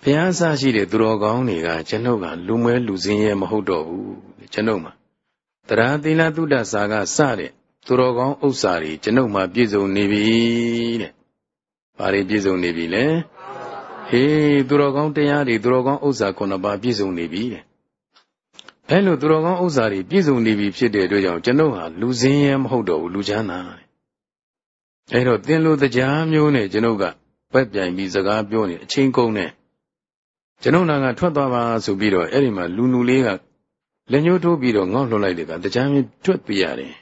ဘုရားဆရှိတဲ့သူတော်ကောင်းတွေကကျွန်ုပ်ကလူမွဲလူစင်းရဲမဟုတ်တော့ဘူးကျွန်ုပ်မှာတရားသီလသုဒ္ဓစာကစတဲ့သူတော်ကောင်းဥစ္စာတွေကျွန်ုပ်မှာပြည့်စုံနေပြီတဲ့။ဘာတွေပြည့်စုံနေပြီလဲ။ ဟေးသူတော်ကောင်းတရားတွေသူတော်ကောင်းဥစ္စာခုနှစ်ပါးပြည့်စုံနေပြီတဲ့။အဲလိုသူတော်ကောင်းဥစ္စာတွေပြည့်စုံနေပြီဖြစ်တဲ့အတွက်ကြောင့်ကျွန်ုပ်ဟာလူစင်းရဲမဟုတ်တော့ဘူးလူချမ်းသာတဲ့။အဲတော့သင်လိုတရားမျိုးနဲ့ကျွန်ုပ်ကဘက်ပြိုင်ပြီးစကားပြောနေအချင်းကုန်နဲ့ကျွန်ုပ်နာကထွက်သွားပါဆိုပြီးတော့အဲ့ဒီမှာလူနူလေးကလက်ညှိုးထိုးပြီးတော့ငေါ့လှုပ်လိုက်တယ်ကတရားမျိုးထွက်ပြရတယ်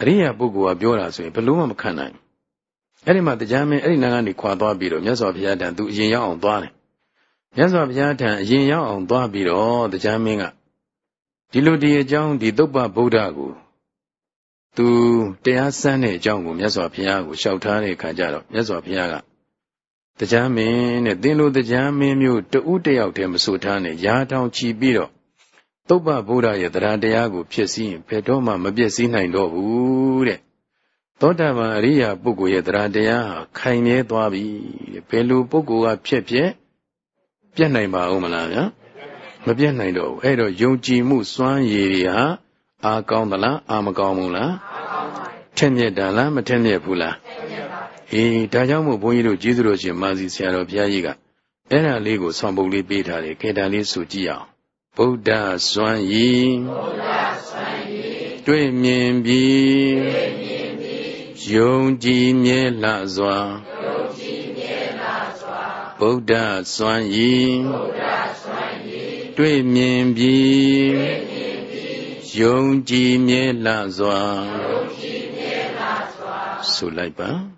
အရိယာပုဂ္ဂိုလ်ကပြောတာဆိုရင်ဘယ်လို့မှမခံနိုင် အဲ့ဒီမှာတရားမင်းအဲ့ဒီနာကနေခွာသွားပြီးတော့မြတ်စွာဘုရားတန်သူအရင်ရောက်အောင်သွားတယ်မြတ်စွာဘုရားထံအရင်ရောက်အောင်သွားပြီးတော့တရားမင်းကဒီလိုဒီအကြောင်းဒီသုပ္ပဗုဒ္ဓကိုသူတရားစမ်းတဲ့အကြောင်းကိုမြတ်စွာဘုရားကိုလျှောက်ထားတဲ့အခါကျတော့မြတ်စွာဘုရားကတရားမင်းနဲ့သင်လိုတရားမင်းမျိုးတဦးတယောက်တည်းမဆိုထားနဲ့ရာထောင်ချီပြီးတော့သုပ္ပဗုဒ္ဓရဲ့တရားတရားကိုဖြစ်စည်းရင်ဘယ်တော့မှမပြည့်စည်နိုင်တော့ဘူးတဲ့ သောတာပန်အရိယာပုဂ္ဂိုလ်ရဲ့တရားတရားဟာခိုင်မြဲသွားပြီတဲ့ဘယ်လိုပုဂ္ဂိုလ်ကဖြစ်ဖြစ်ပြတ်နိုင်ပါဦးမလားဗျာမပြတ်နိုင်တော့ဘူးအဲ့တော့ယုံကြည်မှုစွမ်းရည်တွေဟာအာကောင်းသလားအာမကောင်းဘူးလားထက်မြက်တာလားမထက်မြက်ဘူးလားအေးဒါကြောင့်မို့ဘုန်းကြီးတို့ကျေးဇူးတော်ရှင်မာစီဆရာတော်ဘုရားကြီးကအဲ့ဒါလေးကိုဆောင်းပုတ်လေးပေးထားတယ်ခေတ္တလေးဆိုကြည့်အောင်ဗုဒ္ဓစွမ်းရည်တွေ့မြင်ပြီးယုံကြည်မြဲလှစွာဗုဒ္ဓစွမ်းရည်တွေ့မြင်ပြီး ယုံကြည်မြဲလှစွာဆိုလိုက်ပါဓမ္မစွမ်းရည်တွေ့မြင်ပြီးယုံကြည်မြဲလှစွာဆိုလိုက်ပါ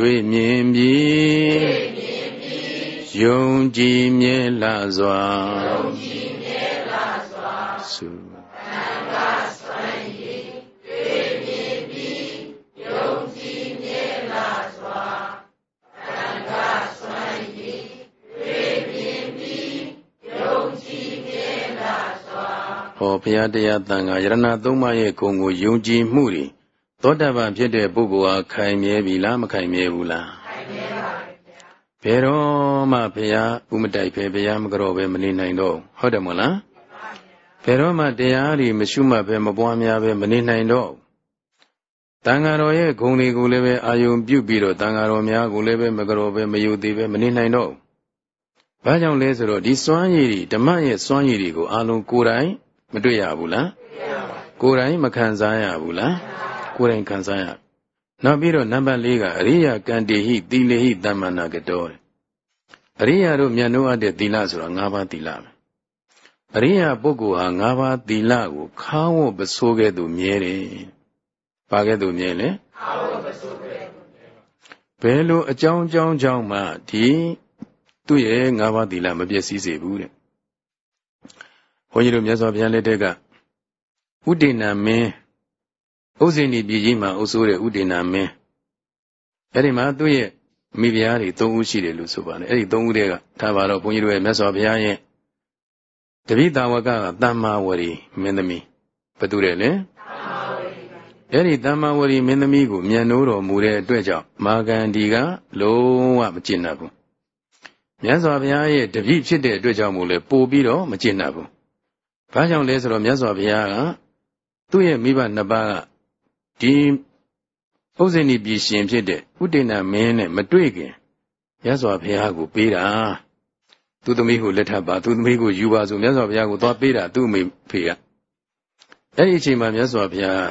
တွေ့မြင်ပြီးယုံကြည်မြဲလာစွာသံဃာဆွမ်းရည်တွေ့မြင်ပြီးယုံကြည်မြဲလာစွာဟောဘုရားတရားတန်ခါယရဏသုံးပါးရဲ့ဂုဏ်ကိုယုံကြည်မှုတွေ သောတပန်ဖြစ်တဲ့ပုဂ္ဂိုလ်ဟာခိုင်မြဲပြီလားမခိုင်မြဲဘူးလားခိုင်မြဲပါဘယ်တော့မှဘုရားဥမတိုက်ပဲဘုရားမကြောပဲမနေနိုင်တော့ဟုတ်တယ်မို့လားဘယ်တော့မှတရားတွေမရှုမှတ်ပဲမပွားများပဲမနေနိုင်တော့တန်ဃာတော်ရဲ့ဂုဏ်တွေကိုလည်းပဲအာယုံပြုပြီးတော့တန်ဃာတော်များကိုလည်းပဲမကြောပဲမယုသေးပဲမနေနိုင်တော့ဘာကြောင့်လဲဆိုတော့ဒီစွမ်းရည်တွေဓမ္မရဲ့စွမ်းရည်တွေကိုအာလုံးကိုယ်တိုင်မတွေ့ရဘူးလားကိုယ်တိုင်မခံစားရဘူးလား ကိုယ်တိုင်ခံစားရနောက်ပြီးတော့နံပါတ်၄ကအရိယာကံတေဟိသီလေဟိတမ္မနာကတောအရိယာတို့မြတ်နိုးအပ်တဲ့သီလဆိုတာ၅ပါးသီလပဲအရိယာပုဂ္ဂိုလ်ဟာ၅ပါးသီလကိုခါဝတ်ပစိုးကဲ့သို့မြဲတယ်။ဘာကဲ့သို့မြဲလဲခါဝတ်ပစိုးကဲ့သို့မြဲဘယ်လိုအကြောင်းအကြောင်းကြောင့်မှဒီသူ့ရဲ့၅ပါးသီလမပြည့်စည်စေဘူးတဲ့။ဘုန်းကြီးတို့မြတ်စွာဘုရားလက်ထက်ကဥဒိဏမင်း ဥဇိဏီပြည်ကြီးမှာအုပ်စိုးတဲ့ဥဒိဏမင်းအဲ့ဒီမှာသူ့ရဲ့မိဖုရားတွေ၃ဦးရှိတယ်လို့ဆိုပါတယ်အဲ့ဒီ၃ဦးတည်းကဒါပါတော့ဘုန်းကြီးတို့ရဲ့မြတ်စွာဘုရားရဲ့တပိတာဝကကတမ္မာဝရီမင်းသမီးဘသူတဲ့လဲအဲ့ဒီတမ္မာဝရီမင်းသမီးကိုမြန်နိုးတော်မူတဲ့အတွက်ကြောင့်မာဂန္ဒီကလုံးဝမကျင့်တတ်ဘူးမြတ်စွာဘုရားရဲ့တပိဖြစ်တဲ့အတွက်ကြောင့်မို့လဲပို့ပြီးတော့မကျင့်တတ်ဘူးဘာကြောင့်လဲဆိုတော့မြတ်စွာဘုရားကသူ့ရဲ့မိဘနှစ်ပါးက ဒီဥဇိဏီပြည်ရှင်ဖြစ်တဲ့ဥဒိဏမင်းနဲ့မတွေ့ခင်ရသော်ဘုရားကိုပေးတာသူသမီးကိုလက်ထပ်ပါသူသမီးကိုယူပါဆိုမြတ်စွာဘုရားကိုသွားပေးတာသူ့အမေဖေကအဲ့ဒီအချိန်မှာမြတ်စွာဘုရား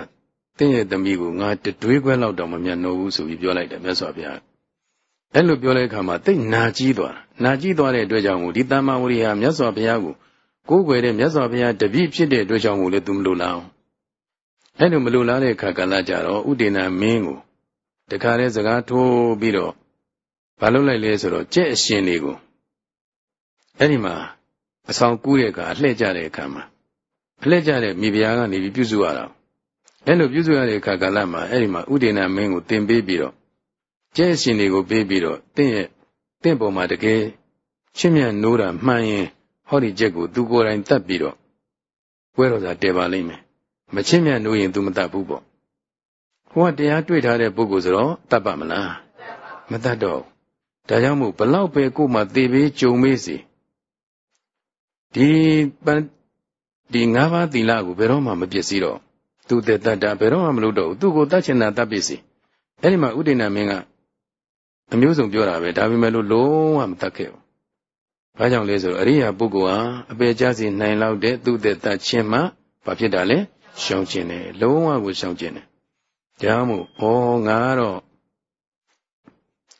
တင်းရဲ့သမီးကိုငါတတွေးခွဲလောက်တော့မမြတ်နိုးဘူးဆိုပြီးပြောလိုက်တယ်မြတ်စွာဘုရားအဲ့လိုပြောတဲ့အခါမှာတိတ်နာကြီးသွားတာနာကြီးသွားတဲ့အတွက်ကြောင့်မို့ဒီတမ္မာဝရိဟာမြတ်စွာဘုရားကိုကိုးကွယ်တဲ့မြတ်စွာဘုရားတပည့်ဖြစ်တဲ့အတွက်ကြောင့်မို့လေသူမလိုလားအဲ့ လိုမလိုလားတဲ့အခါကလည်းကြတော့ဥဒေနာမင်းကိုတခါတည်းစကားထိုးပြီးတော့ဘာလုပ်လိုက်လဲဆိုတော့ကြက်အရှင်တွေကိုအဲ့ဒီမှာအဆောင်ကူးတဲ့အခါအလှည့်ကြတဲ့အခါမှာအလှည့်ကြတဲ့မိဖုရားကနေပြီးပြုစုရတာအဲ့လိုပြုစုရတဲ့အခါကလည်းမှာအဲ့ဒီမှာဥဒေနာမင်းကိုတင်ပေးပြီးတော့ကြက်အရှင်တွေကိုပေးပြီးတော့တင့်ရဲ့တင့်ပေါ်မှာတကယ်ချစ်မြတ်နိုးတာမှန်ရင်ဟောဒီကြက်ကိုသူကိုယ်တိုင်တတ်ပြီးတော့ပွဲတော်သာတည်ပါလိမ့်မယ် မချစ်မြတ်နိုးရင် तू မတတ်ဘူးပေါ့ဟိုကတရားတွေ့ထားတဲ့ပုဂ္ဂိုလ်ဆိုတော့တတ်ပါမလားမတတ်တော့ဒါကြောင့်မို့ဘလောက်ပဲကို့မှာသေပေးကြုံမေးစီဒီဒီငါးပါးသီလကိုဘယ်တော့မှမပြည့်စည်တော့သူတဲ့တတ်တာဘယ်တော့မှမလုပ်တော့ဘူးသူ့ကိုတတ်ချင်တာတတ်ပြည့်စီအဲ့ဒီမှာဥဒိဏမင်းကအမျိုးစုံပြောတာပဲဒါပေမဲ့လို့လုံးဝမတတ်ခဲ့ဘူးဘာကြောင့်လဲဆိုတော့အရိယာပုဂ္ဂိုလ်ဟာအပေကြစီနိုင်လောက်တဲ့သူ့တဲ့တတ်ခြင်းမှဘာဖြစ်တာလဲ ရှောင်ကျင်တယ်လုံးဝကိုရှောင်ကျင်တယ်ဒါမှမဟုတ်ဩငါကတော့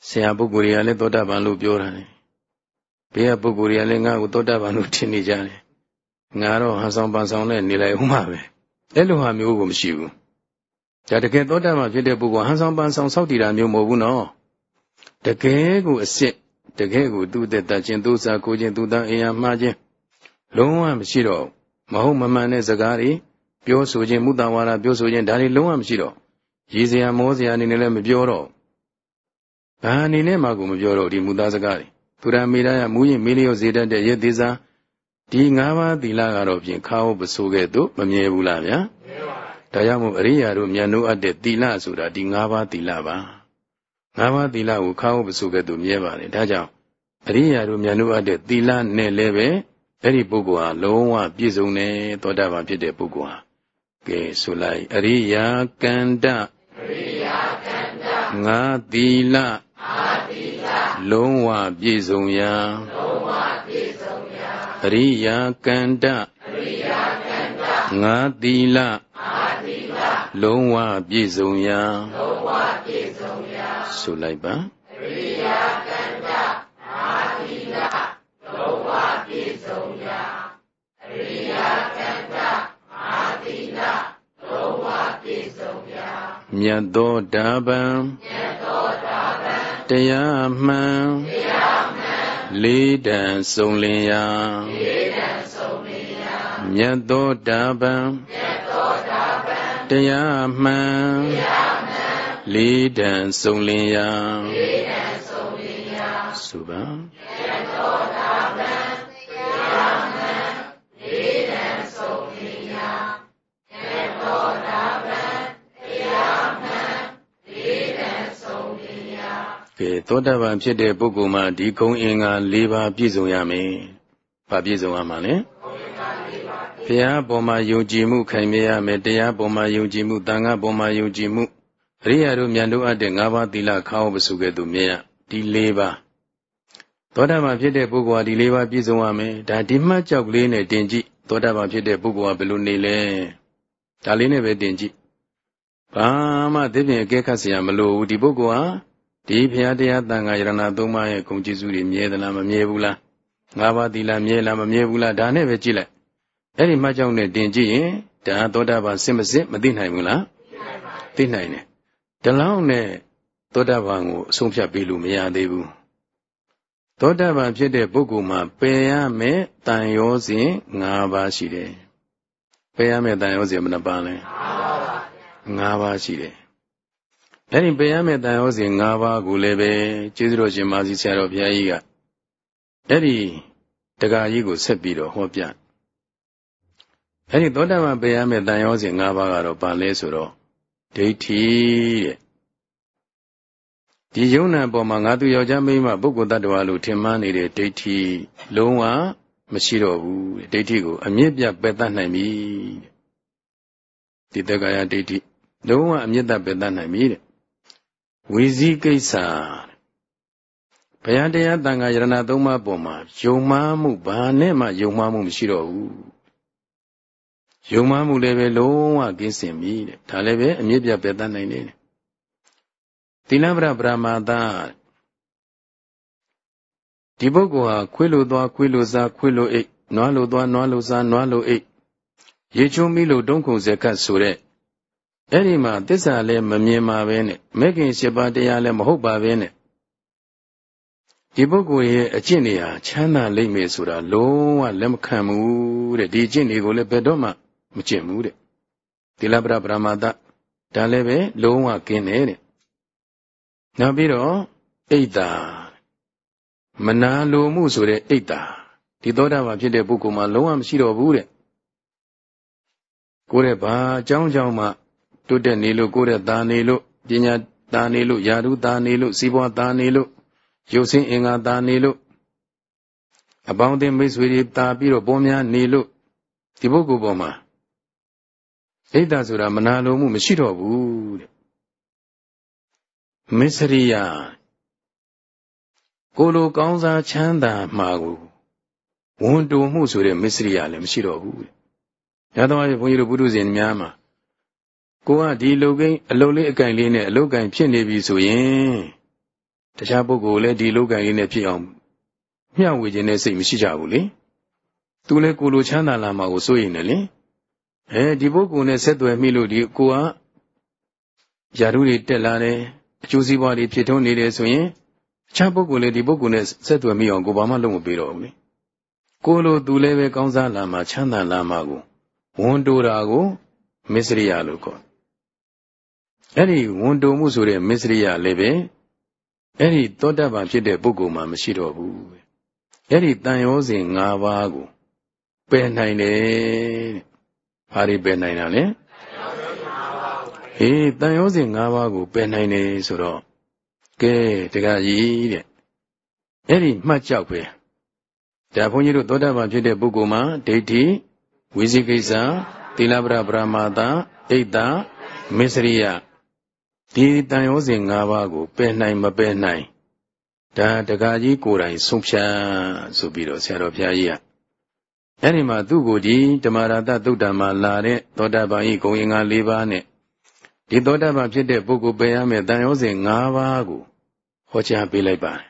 ဆရာပုဂ္ဂိုလ်တွေကလည်းသောတာပန်လို့ပြောတာလေဘေးကပုဂ္ဂိုလ်တွေကလည်းငါ့ကိုသောတာပန်လို့ထင်နေကြတယ်ငါတော့ဟန်ဆောင်ပန်ဆောင်နဲ့နေလိုက်ဦးမှာပဲအဲ့လိုဟာမျိုးကိုမရှိဘူးဒါတကယ်သောတာပန်ဖြစ်တဲ့ပုဂ္ဂိုလ်ဟန်ဆောင်ပန်ဆောင်စောက်တည်တာမျိုးမဟုတ်ဘူးနော်တကယ်ကိုအစ်စ်တကယ်ကိုသူ့အသက်တခြင်းသူ့စာကိုခြင်းသူ့သားအင်အားမှားခြင်းလုံးဝမရှိတော့မဟုတ်မမှန်တဲ့စကားတွေ ပြောဆိုခြင်းမုတ္တဝါဒပြောဆိုခြင်းဒါတွေလုံးဝမရှိတော့ရည်စရာမောစရာအနေနဲ့လည်းမပြောတော့ဘာအနေနဲ့မှကိုမပြောတော့ဒီမူသားစကားတွေသူရမေရယမူရင်မေလျော့စေတတ်တဲ့ရည်သေးစားဒီ၅ပါးသီလကတော့ဖြင့်ခါဟုတ်ပစိုးခဲ့သို့မမြဲဘူးလားဗျာဒါကြောင့်မို့အရိယာတို့မြန်နိုးအပ်တဲ့သီလဆိုတာဒီ၅ပါးသီလပါ၅ပါးသီလကိုခါဟုတ်ပစိုးခဲ့သို့မြဲပါတယ်ဒါကြောင့်အရိယာတို့မြန်နိုးအပ်တဲ့သီလနဲ့လည်းပဲအဲ့ဒီပုဂ္ဂိုလ်ဟာလုံးဝပြည့်စုံတယ်သောတာပန်ဖြစ်တဲ့ပုဂ္ဂိုလ်ဟာ ကဲဆိုလိုက်အရိယာကန္တအရိယာကန္တငါသီလငါသီလလုံးဝပြည့်စုံရာလုံးဝပြည့်စုံရာအရိယာကန္တအရိယာကန္တငါသီလငါသီလလုံးဝပြည့်စုံရာလုံးဝပြည့်စုံရာဆိုလိုက်ပါအရိယာ မြတ်သောတာပံတရားမှန်လေးတန်စုံလင်ရာမြတ်သောတာပံတရားမှန်လေးတန်စုံလင်ရာသုဗံ ကဲသောတာပန်ဖြစ်တဲ့ပုဂ္ဂိုလ်မှာဒီဂုံအင်္ဂါ၄ပါးပြည့်စုံရမယ်။ဘာပြည့်စုံရမှာလဲ။ဘုရားပေါ်မှာယုံကြည်မှုခိုင်မြဲရမယ်။တရားပေါ်မှာယုံကြည်မှု၊သံဃာပေါ်မှာယုံကြည်မှု။အရိယာတို့မြတ်တို့အပ်တဲ့၅ပါးသီလခါဟောပစုကဲ့သို့မြဲရ။ဒီ၄ပါးသောတာပန်ဖြစ်တဲ့ပုဂ္ဂိုလ်ဟာဒီ၄ပါးပြည့်စုံရမယ်။ဒါဒီမှတ်ကြောက်လေးနဲ့တင်ကြည့်။သောတာပန်ဖြစ်တဲ့ပုဂ္ဂိုလ်ကဘယ်လိုနေလဲ။ဒါလေးနဲ့ပဲတင်ကြည့်။ဘာမှသိပြင်အကဲခတ်စရာမလိုဘူးဒီပုဂ္ဂိုလ်ဟာ ဒီဘုရားတရားတန်ခါယရဏသုံးပါးရဲ့ဂုဏ်ကျေးဇူးတွေမြဲသလားမမြဲဘူးလားငါးပါးသီလမြဲလားမမြဲဘူးလားဒါနဲ့ပဲကြည့်လိုက်အဲ့ဒီမှကြောင့်နဲ့တင်ကြည့်ရင်ဒါသောတာပန်စစ်မစစ်မသိနိုင်ဘူးလားသိနိုင်တယ်ဒီလောက်နဲ့သောတာပန်ကိုအဆုံးဖြတ်ပေးလို့မရသေးဘူးသောတာပန်ဖြစ်တဲ့ပုဂ္ဂိုလ်မှာပယ်ရမယ်တန်ရောစဉ်၅ပါးရှိတယ်ပယ်ရမယ်တန်ရောစဉ်ဘယ်နှပါလဲ၅ပါးရှိတယ် အဲ့ဒီပယ်ရမယ့်တန်ရောစဉ်၅ပါးကိုလည်းပဲကျေးဇူးတော်ရှင်မာစီဆရာတော်ဘုရားကြီးကအဲ့ဒီတရားကြီးကိုဆက်ပြီးတော့ဟောပြအဲ့ဒီသောတာပန်ပယ်ရမယ့်တန်ရောစဉ်၅ပါးကတော့ဘာလဲဆိုတော့ဒိဋ္ဌိတဲ့ဒီယုံနာပေါ်မှာငါသူယောက်ျားမိန်းမပုဂ္ဂိုလ်တ attva လို့ထင်မှားနေတဲ့ဒိဋ္ဌိလုံးဝမရှိတော့ဘူးဒိဋ္ဌိကိုအမြင့်ပြပယ်တတ်နိုင်ပြီဒီတက္ကရာဒိဋ္ဌိလုံးဝအမြင့်တပယ်တတ်နိုင်ပြီတဲ့ ဝီစည်းကိစ္စဘုရားတရားတန်ခါယရဏသုံးပါးပေါ်မှာယုံမှားမှုဘာနဲ့မှယုံမှားမှုမရှိတော့ဘူးယုံမှားမှုလည်းပဲလုံးဝကင်းစင်ပြီတဲ့ဒါလည်းပဲအမြင့်ပြပယ်တတ်နိုင်တယ်သီလဗရပရမတာဒီပုဂ္ဂိုလ်ဟာခွေးလိုသွားခွေးလိုစားခွေးလိုအိတ်နွားလိုသွားနွားလိုစားနွားလိုအိတ်ရေချုံမီလိုတုံးခုံစက်ကတ်ဆိုတဲ့ အဲ့ဒီမှာသစ္စာလည်းမမြင်ပါပဲနဲ့မဲခင်၈ပါးတရားလည်းမဟုတ်ပါပဲနဲ့ဒီပုဂ္ဂိုလ်ရဲ့အကျင့်တွေဟာချမ်းသာလိမ့်မယ်ဆိုတာလုံးဝလက်မခံဘူးတဲ့ဒီအကျင့်တွေကိုလည်းဘယ်တော့မှမကျင့်ဘူးတဲ့သီလပရပရမတဒါလည်းပဲလုံးဝကင်းတယ်တဲ့နောက်ပြီးတော့အိတ်တာမနာလိုမှုဆိုတဲ့အိတ်တာဒီသောတာပန်ဖြစ်တဲ့ပုဂ္ဂိုလ်မှာလုံးဝမရှိတော့ဘူးတဲ့ကိုယ်ရဲ့ဘာအကြောင်းကြောင့်မှ တိုးတက်နေလို့ကိုယ့်ရဲ့သားနေလို့ပညာသားနေလို့ယာရုသားနေလို့စီးပွားသားနေလို့ရုပ်ဆင်းအင်္ဂါသားနေလို့အပေါင်းအသင်းမိတ်ဆွေတွေတာပြီးတော့ပေါ်များနေလို့ဒီပုဂ္ဂိုလ်ပေါ်မှာဣဒ္ဓဆိုတာမနာလိုမှုမရှိတော့ဘူးတဲ့မစ္စရိယကိုလိုကောင်းစားချမ်းသာမှာကိုဝန်တိုမှုဆိုတဲ့မစ္စရိယလည်းမရှိတော့ဘူးတဲ့။ဒါတော့ဘုန်းကြီးတို့ဘုဒ္ဓဇင်များမှာ ကိုကဒီလုတ်ကိန်းအလုတ်လေးအကင်လေးနဲ့အလုတ်ကင်ဖြစ်နေပြီဆိုရင်တခြားပုဂ္ဂိုလ်လည်းဒီလုတ်ကင်လေးနဲ့ဖြစ်အောင်မျှဝေခြင်းနဲ့စိတ်မရှိကြဘူးလေသူလည်းကိုလိုချမ်းသာလာမှာကိုစိုးရိမ်တယ်လေအဲဒီပုဂ္ဂိုလ်နဲ့ဆက်သွယ်မိလို့ဒီကိုကယာရုတွေတက်လာတယ်အကျိုးစီးပွားတွေဖြစ်ထွန်းနေတယ်ဆိုရင်အခြားပုဂ္ဂိုလ်လည်းဒီပုဂ္ဂိုလ်နဲ့ဆက်သွယ်မိအောင်ကိုဘာမှလုပ်မပေးတော့ဘူးလေကိုလိုသူလည်းပဲကောင်းစားလာမှာချမ်းသာလာမှာကိုဝန်တိုတာကိုမစ္စရိယလို့ခေါ် အဲ့ဒီဝန်တုံမှုဆိုတဲ့မစ္စရိယလည်းပဲအဲ့ဒီသောတပန်ဖြစ်တဲ့ပုဂ္ဂိုလ်မှာမရှိတော့ဘူးအဲ့ဒီတန်ရောစဉ်၅ပါးကိုပယ်နိုင်တယ်တဲ့ဘာတွေပယ်နိုင်တာလဲဟေးတန်ရောစဉ်၅ပါးကိုပယ်နိုင်တယ်ဆိုတော့ကဲတကကြီးတဲ့အဲ့ဒီမှတ်ကြောက်ပဲဒါဘုန်းကြီးတို့သောတာပန်ဖြစ်တဲ့ပုဂ္ဂိုလ်မှာဒိဋ္ဌိဝိသိကိစ္စသီလပရပရမတာဣဒ္ဓမစ္စရိယ ဒီတန်ရောစဉ်၅ပါးကိုပယ်နိုင်မပယ်နိုင်ဒါတကားကြီးကိုယ်တိုင်ဆုံးဖြတ်ဆိုပြီးတော့ဆရာတော်ဘုရားကြီးကအဲ့ဒီမှာသူ့ကိုဒီဓမ္မရာတသုတ်တံမှာလာတဲ့သောတာပန်ဤဂုံရင်္ဂါ၄ပါးနဲ့ဒီသောတာပန်ဖြစ်တဲ့ပုဂ္ဂိုလ်ပယ်ရမယ့်တန်ရောစဉ်၅ပါးကိုဟောကြားပေးလိုက်ပါတယ်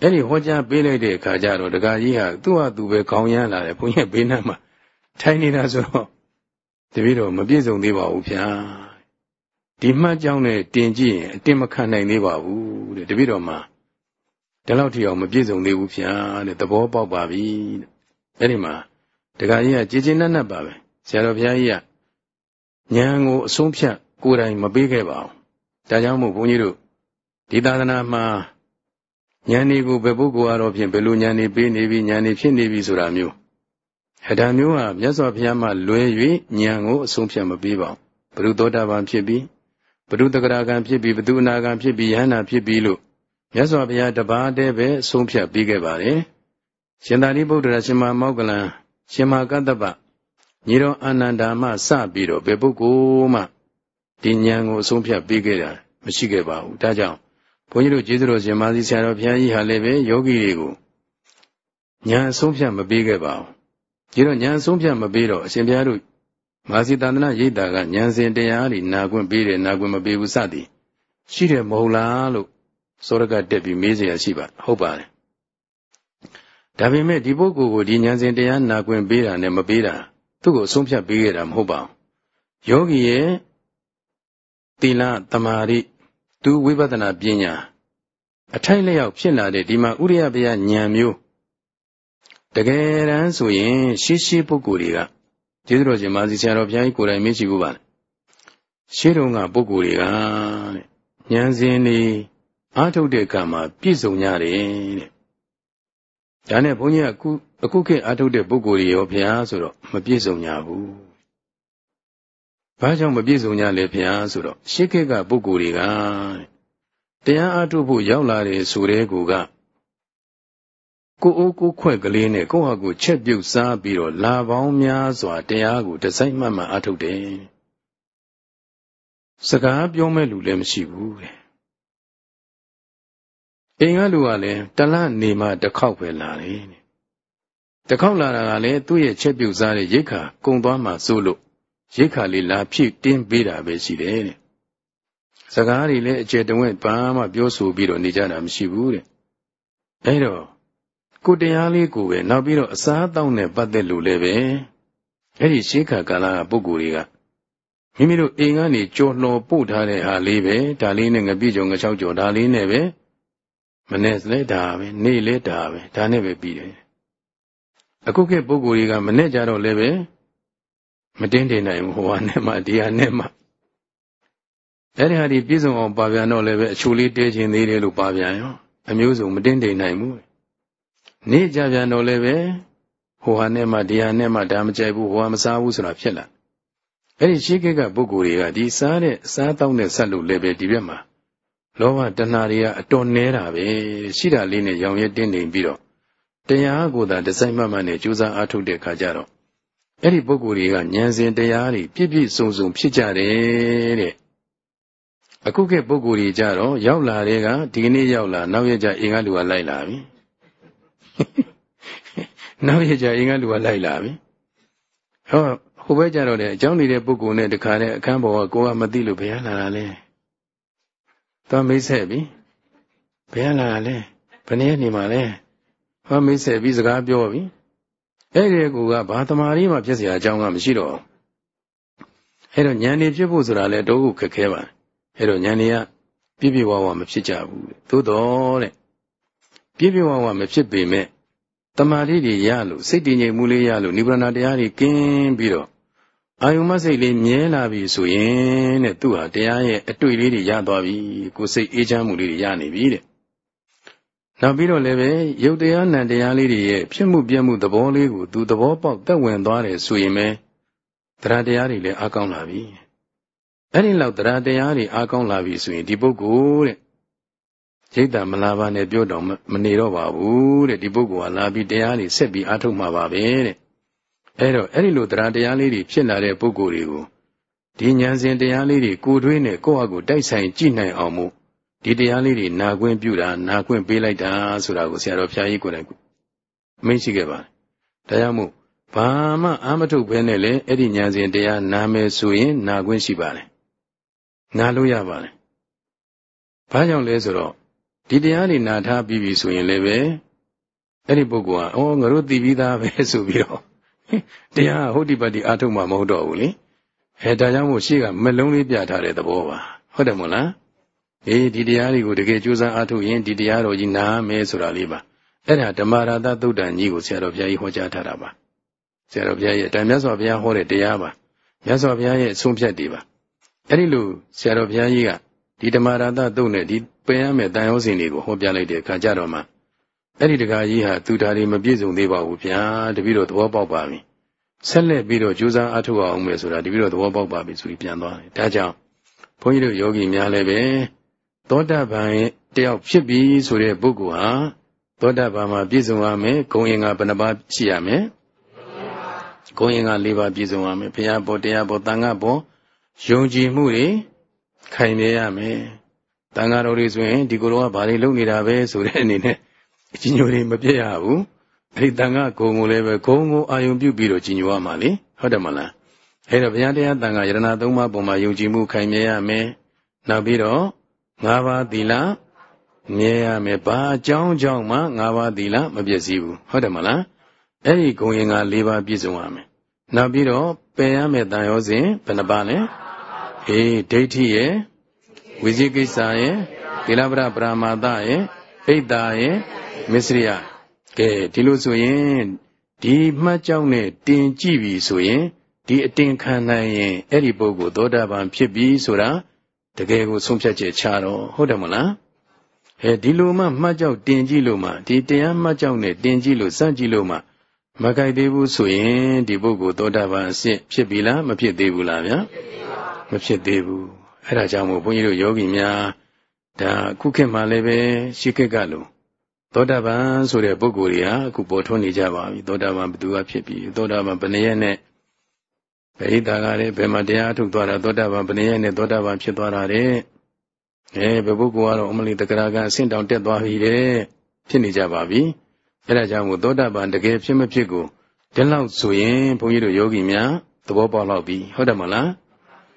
အဲ့ဒီဟောကြားပေးလိုက်တဲ့အခါကျတော့တကားကြီးဟာသူ့ဟာသူပဲခေါင်းရမ်းလာတယ်ဘုန်းကြီးဘေးနားမှာထိုင်နေတာဆိုတော့တပည့်တော်မပြည့်စုံသေးပါဘူးဗျာ ဒီမှတ်ကြောင်းနဲ့တင်ကြည့်ရင်အတင်မခံနိုင်သေးပါဘူးတဲ့တပည့်တော်မှာဒီလောက်ထိအောင်မပြည့်စုံသေးဘူးဖျားတဲ့သဘောပေါက်ပါပြီတဲ့အဲ့ဒီမှာတခါကြီးကကြည်ကျင်နက်နက်ပါပဲဆရာတော်ဘုရားကြီးကဉာဏ်ကိုအဆုံးဖြတ်ကိုယ်တိုင်မပေးခဲ့ပါဘူးဒါကြောင့်မို့ဘုန်းကြီးတို့ဒီသာသနာမှာဉာဏ်ဤကိုဘယ်ပုဂ္ဂိုလ်အားတော့ဖြင့်ဘယ်လိုဉာဏ်ဤပေးနေပြီဉာဏ်ဤဖြစ်နေပြီဆိုတာမျိုးအဒါမျိုးဟာမြတ်စွာဘုရားမှလွယ်၍ဉာဏ်ကိုအဆုံးဖြတ်မပေးပါဘူးဘုရုသောတာပန်ဖြစ်ပြီး ဘုရုတဂရကံဖြစ်ပြီးဘုသူအနာကံဖြစ်ပြီးယဟန္တာဖြစ်ပြီးလို့မြတ်စွာဘုရားတပါးတည်းပဲဆုံးဖြတ်ပေးခဲ့ပါတယ်ရှင်သာရိပုတ္တရာရှင်မမောက္ကလံရှင်မကတ္တပညီတော်အာနန္ဒာမှစပြီးတော့ဘယ်ပုဂ္ဂိုလ်မှဒီဉာဏ်ကိုအဆုံးဖြတ်ပေးခဲ့တာမရှိခဲ့ပါဘူးဒါကြောင့်ဘုန်းကြီးတို့ကျေးဇူးတော်ရှင်မာသီဆရာတော်ဘုရားကြီးဟာလည်းပဲယောဂီတွေကိုဉာဏ်အဆုံးဖြတ်မပေးခဲ့ပါဘူးဒီတော့ဉာဏ်အဆုံးဖြတ်မပေးတော့အရှင်ဘုရားတို့ မာစီတန္တနာရိတ်တာကဉာဏ်စဉ်တရားတွေနာခွင့်ပေးတယ်နာခွင့်မပေးဘူးစသည်ရှိတယ်မဟုတ်လားလို့စောရကတက်ပြီးမေးเสียရှိပါဟုတ်ပါတယ်ဒါပေမဲ့ဒီပုဂ္ဂိုလ်ကိုဒီဉာဏ်စဉ်တရားနာခွင့်ပေးတာနဲ့မပေးတာသူ့ကိုအဆုံးဖြတ်ပေးခဲ့တာမဟုတ်ပါဘူးယောဂီရဲ့သီလသမာဓိသူဝိပဿနာပညာအထိုက်လျောက်ဖြစ်လာတဲ့ဒီမှာဥရိယပယဉာဏ်မျိုးတကယ်တမ်းဆိုရင်ရှိရှိပုဂ္ဂိုလ်တွေက ကျေးဇူးတော်ရှင်မာစီဆရာတော်ဘုရားကြီးကိုယ်တိုင်မေ့ကြည့်ဖို့ပါရှေးတုန်းကပုဂ္ဂိုလ်တွေကတဲ့ဉာဏ်စဉ်နေအားထုတ်တဲ့ကံမှာပြည့်စုံကြတယ်တဲ့ဒါနဲ့ဘုန်းကြီးကအခုအခုခေတ်အားထုတ်တဲ့ပုဂ္ဂိုလ်တွေရောဘုရားဆိုတော့မပြည့်စုံကြဘူးဘာကြောင့်မပြည့်စုံကြလဲဘုရားဆိုတော့ရှေးခေတ်ကပုဂ္ဂိုလ်တွေကတရားအားထုတ်ဖို့ရောက်လာတယ်ဆိုတဲ့ကူက ကိုအိုးကိုခွက်ကလေးနဲ့ကိုယ့်ဟာကိုချက်ပြုတ်စားပြီးတော့လာပေါင်းများစွာတရားကိုတစိုက်မှတ်မှအထုတ်တယ်။စကားပြောမဲ့လူလည်းမရှိဘူးတဲ့။အိမ်ကလူကလည်းတလနေမှတစ်ခေါက်ပဲလာတယ်တဲ့။တစ်ခေါက်လာတာကလည်းသူ့ရဲ့ချက်ပြုတ်စားတဲ့ရိတ်ခါကုံသွားမှစိုးလို့ရိတ်ခါလေးလာဖြည့်တင်းပေးတာပဲရှိတယ်တဲ့။စကားတွေလည်းအကျယ်တဝင့်ဘာမှပြောဆိုပြီးတော့နေကြတာမရှိဘူးတဲ့။အဲတော့ ကိုတရားလေးကိုပဲနောက်ပြီးတော့အစားအသောက်နဲ့ပတ်သက်လို့လည်းပဲအဲ့ဒီရှေးခါကာလကပုဂ္ဂိုလ်တွေကမိမိတို့အိမ်ကနေကြော်လှော်ပို့ထားတဲ့ဟာလေးပဲဒါလေးနဲ့ငပြည့်ကြုံငချောက်ကြော်ဒါလေးနဲ့ပဲမနေ့လဲဒါပဲနေ့လဲဒါပဲဒါနဲ့ပဲပြီးတယ်အခုခေတ်ပုဂ္ဂိုလ်တွေကမနေ့ကြတော့လည်းပဲမတင်းတင်နိုင်ဘူးဟိုဟာနဲ့မှဒီဟာနဲ့မှအဲ့ဒီဟာဒီပြည့်စုံအောင်ပါပြန်တော့လည်းပဲအချိုလေးတဲခြင်းသေးတယ်လို့ပါပြန်ရောအမျိုးစုံမတင်းတင်နိုင်ဘူး နေကြပြန်တော့လည်းပဲဟိုဟာနဲ့မှဒီဟာနဲ့မှဒါမကြိုက်ဘူးဟိုဟာမစားဘူးဆိုတာဖြစ်လာအဲ့ဒီရှိခေတ်ကပုဂ္ဂိုလ်တွေကဒီစားတဲ့စားတောင်းတဲ့ဆက်လို့လည်းပဲဒီဘက်မှာလောဘတဏှာတွေကအတော်နဲတာပဲရှိတာလေးနဲ့ရောင်ရဲတင်းနေပြီးတော့တရားကိုသာဒီဇိုင်းမှမှနဲ့ကြိုးစားအားထုတ်တဲ့ခါကျတော့အဲ့ဒီပုဂ္ဂိုလ်တွေကဉာဏ်စဉ်တရားတွေပြည့်ပြည့်စုံစုံဖြစ်ကြတယ်တဲ့အခုခေတ်ပုဂ္ဂိုလ်တွေကြတော့ရောက်လာတဲ့ကဒီကနေ့ရောက်လာနောက်ရကြအင်္ဂါလူကလိုက်လာပြီ နောက်ရကြအင်္ဂလူကလိုက်လာပြီဟောဟိုဘက်ကြတော့လေအကြောင်းနေတဲ့ပုဂ္ဂိုလ်နဲ့တခါနဲ့အခန်းပေါ်ကကိုကမသိလို့ဘယ်လာတာလဲသွားမိတ်ဆက်ပြီဘယ်လာတာလဲဘယ်နည်းနေမှာလဲဟောမိတ်ဆက်ပြီးစကားပြောပြီအဲ့ဒီကူကဘာတမာရီမှဖြစ်เสียအကြောင်းကမရှိတော့အဲ့တော့ဉာဏ်နေဖြစ်ဖို့ဆိုတာလေတော့ခုခက်ခဲပါအဲ့တော့ဉာဏ်နေကပြည့်ပြည့်ဝဝမဖြစ်ကြဘူးသို့တော်တဲ့ ပြည့်ပြည့်ဝဝမဖြစ်ပေမဲ့တမာတိတွေရလို့စိတ်တည်ငြိမ်မှုလေးရလို့နိဗ္ဗာန်တရားတွေကင်းပြီးတော့အာယုမစိတ်လေးမြဲလာပြီဆိုရင်တဲ့သူဟာတရားရဲ့အတွေ့လေးတွေရသွားပြီကိုယ်စိတ်အေးချမ်းမှုလေးတွေရနေပြီတဲ့နောက်ပြီးတော့လည်းပဲရုပ်တရားနံတရားလေးတွေရဲ့ဖြစ်မှုပြမှုသဘောလေးကိုသူသဘောပေါက်သက်ဝင်သွားတယ်ဆိုရင်ပဲတရားတရားတွေလည်းအကောင်းလာပြီအဲ့ဒီလောက်တရားတရားတွေအကောင်းလာပြီဆိုရင်ဒီပုဂ္ဂိုလ်တဲ့ ရိတ်တာမလာပါနဲ့ပြောတော့မနေတော့ပါဘူးတဲ့ဒီပုဂ္ဂိုလ်ကလာပြီးတရားတွေဆက်ပြီးအားထုတ်မှာပါပဲတဲ့အဲ့တော့အဲ့ဒီလိုတရားတရားလေးတွေဖြစ်လာတဲ့ပုဂ္ဂိုလ်တွေကိုဒီဉာဏ်စဉ်တရားလေးတွေကိုတွေးနဲ့ကိုယ့်ဟာကိုယ်တိုက်ဆိုင်ကြည့်နိုင်အောင်မို့ဒီတရားလေးတွေနာခွင့်ပြုတာနာခွင့်ပေးလိုက်တာဆိုတာကိုဆရာတော်ဘုရားကြီးကိုယ်တိုင်မင်းရှိခဲ့ပါတယ်ဒါကြောင့်မို့ဘာမှအာမထုတ်ဘဲနဲ့လည်းအဲ့ဒီဉာဏ်စဉ်တရားနာမယ်ဆိုရင်နာခွင့်ရှိပါတယ်နာလို့ရပါတယ်ဘာကြောင့်လဲဆိုတော့ ဒီတရားတွေနာထားပြီးပြီဆိုရင်လည်းပဲအဲ့ဒီပုဂ္ဂိုလ်ကအော်ငါတို့သိပြီးသားပဲဆိုပြီးတော့တရားဟုတ်ဒီပတ်ဒီအာထုတ်မှမဟုတ်တော့ဘူးလေအဲဒါကြောင့်မို့ရှိကမလုံးလေးပြထားတဲ့သဘောပါဟုတ်တယ်မို့လားအေးဒီတရားတွေကိုတကယ်ကြိုးစားအားထုတ်ရင်ဒီတရားတော်ကြီးနားမယ်ဆိုတာလေးပါအဲ့ဒါဓမ္မရာသသုတ်တန်ကြီးကိုဆရာတော်ဘုရားကြီးဟောကြားထားတာပါဆရာတော်ဘုရားရဲ့တန်မြတ်စွာဘုရားဟောတဲ့တရားပါမြတ်စွာဘုရားရဲ့အဆုံးဖြတ်တွေပါအဲ့ဒီလိုဆရာတော်ဘုရားကြီးကဒီဓမ္မရာသသုတ်နဲ့ဒီ ပင်ရမယ့်တန်ရောစဉ်တွေကိုဟောပြလိုက်တဲ့အခါကျတော့မှအဲ့ဒီတကာကြီးဟာသူဓာရီမပြည့်စုံသေးပါဘူးဗျာတပည့်တော်သဘောပေါက်ပါပြီဆက်လက်ပြီးတော့ကြိုးစားအားထုတ်အောင်မယ်ဆိုတာတပည့်တော်သဘောပေါက်ပါပြီဆိုပြီးပြန်သွားတယ်ဒါကြောင့်ဘုန်းကြီးတို့ယောဂီများလည်းပဲသောတာပန်ရဲ့တယောက်ဖြစ်ပြီဆိုတဲ့ပုဂ္ဂိုလ်ဟာသောတာပန်မှာပြည့်စုံရမယ်ဂုံရင်ကဘယ်နှပါးရှိရမလဲဂုံရင်က၄ပါးပြည့်စုံရမယ်ဘုရားဘောတရားဘောတန်ခါဘောယုံကြည်မှုတွေခိုင်မြဲရမယ် တန်ခါတော်တွေဆိုရင်ဒီကိုယ်တော်ကဘာတွေလုပ်နေတာပဲဆိုတဲ့အနေနဲ့အကြီးညိုတွေမပြည့်ရဘူးအဲ့ဒီတန်ခါဂုံကိုလည်းပဲဂုံကိုအာယုံပြုပြီးတော့ကြီးညိုရမှာလေဟုတ်တယ်မလားအဲ့တော့ဘုရားတရားတန်ခါယရဏသုံးပါးပုံမှာယုံကြည်မှုခိုင်မြဲရမယ်နောက်ပြီးတော့၅ပါးသီလမြဲရမယ်ဘာအကြောင်းကြောင့်မှ၅ပါးသီလမပြည့်စည်ဘူးဟုတ်တယ်မလားအဲ့ဒီဂုံရင်က၄ပါးပြည့်စုံရမယ်နောက်ပြီးတော့ပယ်ရမယ်တန်ရောစဉ်ဘယ်နှပါလဲအေးဒိဋ္ဌိရဲ့ ဝိဇိကိစ္စရဲ့ကိလပရပရမာသရဲ့အိတ်တာရဲ့မစ္စရိယကဲဒီလိုဆိုရင်ဒီမှတ်ကြောင်းနဲ့တင်ကြည့်ပြီဆိုရင်ဒီအတင်ခံနိုင်ရင်အဲ့ဒီပုဂ္ဂိုလ်သောတာပန်ဖြစ်ပြီဆိုတာတကယ်ကိုဆုံးဖြတ်ချက်ချတော့ဟုတ်တယ်မလားအဲဒီလိုမှမှတ်ကြောက်တင်ကြည့်လို့မှဒီတရားမှတ်ကြောက်နဲ့တင်ကြည့်လို့စမ်းကြည့်လို့မှမကြိုက်သေးဘူးဆိုရင်ဒီပုဂ္ဂိုလ်သောတာပန်အစစ်ဖြစ်ပြီလားမဖြစ်သေးဘူးလားဗျာမဖြစ်သေးဘူး အဲ့ဒါကြောင့်မို့ဘုန်းကြီးတို့ယောဂီများဒါခုခေတ်မှာလည်းပဲရှိခေတ်ကလို့သောတာပန်ဆိုတဲ့ပုဂ္ဂိုလ်တွေဟာအခုပေါ်ထွန်းနေကြပါပြီသောတာပန်ဘယ်သူကဖြစ်ပြီသောတာပန်ဘယ်နှရက်နဲ့ပရိသတ်ကလည်းဘယ်မှာတရားထုတ်သွားတာသောတာပန်ဘယ်နှရက်နဲ့သောတာပန်ဖြစ်သွားတာတဲ့အဲဘယ်ပုဂ္ဂိုလ်ကတော့အမလီတက္ကရာကအဆင့်တောင်တက်သွားပြီတဲ့ဖြစ်နေကြပါပြီအဲဒါကြောင့်မို့သောတာပန်တကယ်ဖြစ်မဖြစ်ကိုဒီလောက်ဆိုရင်ဘုန်းကြီးတို့ယောဂီများသဘောပေါက်လောက်ပြီဟုတ်တယ်မလား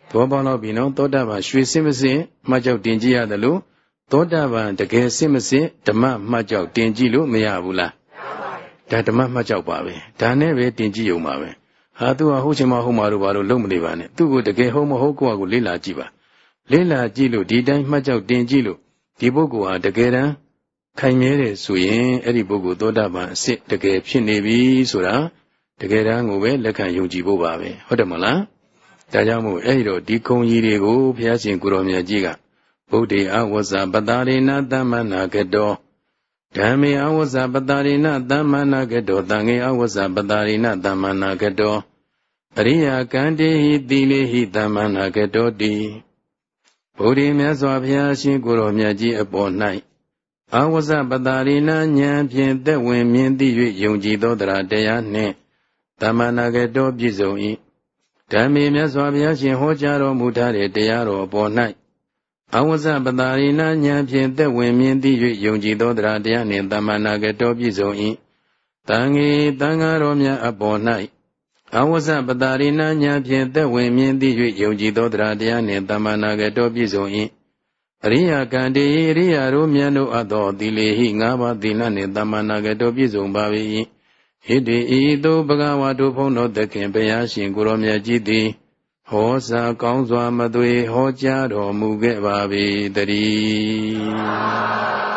သဘောပေါက်လောက်ပြီနော်သောတာပန်ရွှေစင်မစင်မှတ်ကြောက်တင်ကြည့်ရတယ်လို့သောတာပန်တကယ်စင်မစင်ဓမ္မမှတ်ကြောက်တင်ကြည့်လို့မရဘူးလားဒါဓမ္မမှတ်ကြောက်ပါပဲဒါနဲ့ပဲတင်ကြည့်ုံပါပဲဟာသူကဟုတ်ချင်မဟုတ်မှာတော့ဘာလို့လုံးမနေပါနဲ့သူ့ကိုတကယ်ဟုတ်မဟုတ်ကိုယ့်ကိုလေ့လာကြည့်ပါလေ့လာကြည့်လို့ဒီတိုင်းမှတ်ကြောက်တင်ကြည့်လို့ဒီပုဂ္ဂိုလ်ဟာတကယ်တမ်းခိုင်မြဲတယ်ဆိုရင်အဲ့ဒီပုဂ္ဂိုလ်သောတာပန်အစ်စ်တကယ်ဖြစ်နေပြီဆိုတာတကယ်တမ်းကိုပဲလက်ခံယုံကြည်ဖို့ပါပဲဟုတ်တယ်မလား ဒါကြောင့်မို့အဲ့ဒီတော့ဒီကုံကြီးတွေကိုဘုရားရှင်ကိုရောမြတ်ကြီးကဗုဒ္ဓေအဝဇ္ဇပတာရိဏသမ္မနာကတောဓမ္မေအဝဇ္ဇပတာရိဏသမ္မနာကတောသံဃေအဝဇ္ဇပတာရိဏသမ္မနာကတောအရိယကံတေဟိတိလေဟိသမ္မနာကတောတိဗုဒ္ဓေမြတ်စွာဘုရားရှင်ကိုရောမြတ်ကြီးအပေါ်၌အဝဇ္ဇပတာရိဏဉာဏ်ဖြင့်သက်ဝင်မြင်သိ၍ယုံကြည်သောတရားတရားနှင့်သမ္မနာကတောပြည့်စုံ၏ ဓမ္မေမြတ်စွာဘုရားရှင်ဟောကြားတော်မူထားတဲ့တရားတော်အပေါ်၌အဝဇ္ဇပတာရိဏဉာဏ်ဖြင့်သက်ဝင်မြင်သိ၍ယုံကြည်သောတရားတရားနှင့်သမ္မာနာကတောပြည့်စုံ၏တန်ငေတန်ဃာတော်များအပေါ်၌အဝဇ္ဇပတာရိဏဉာဏ်ဖြင့်သက်ဝင်မြင်သိ၍ယုံကြည်သောတရားတရားနှင့်သမ္မာနာကတောပြည့်စုံ၏အရိယကံတေအရိယတို့မြတ်တို့အသောသီလေဟိငါးပါးသီလနှင့်သမ္မာနာကတောပြည့်စုံပါ၏ ဟိတိဤသို့ဘဂဝါတို့ဘုန်းတော်သခင်ဘုရားရှင်ကိုရောမြတ်ကြီးသည်ဟောစာကောင်းစွာမသွေဟောကြားတော်မူခဲ့ပါ၏တည်း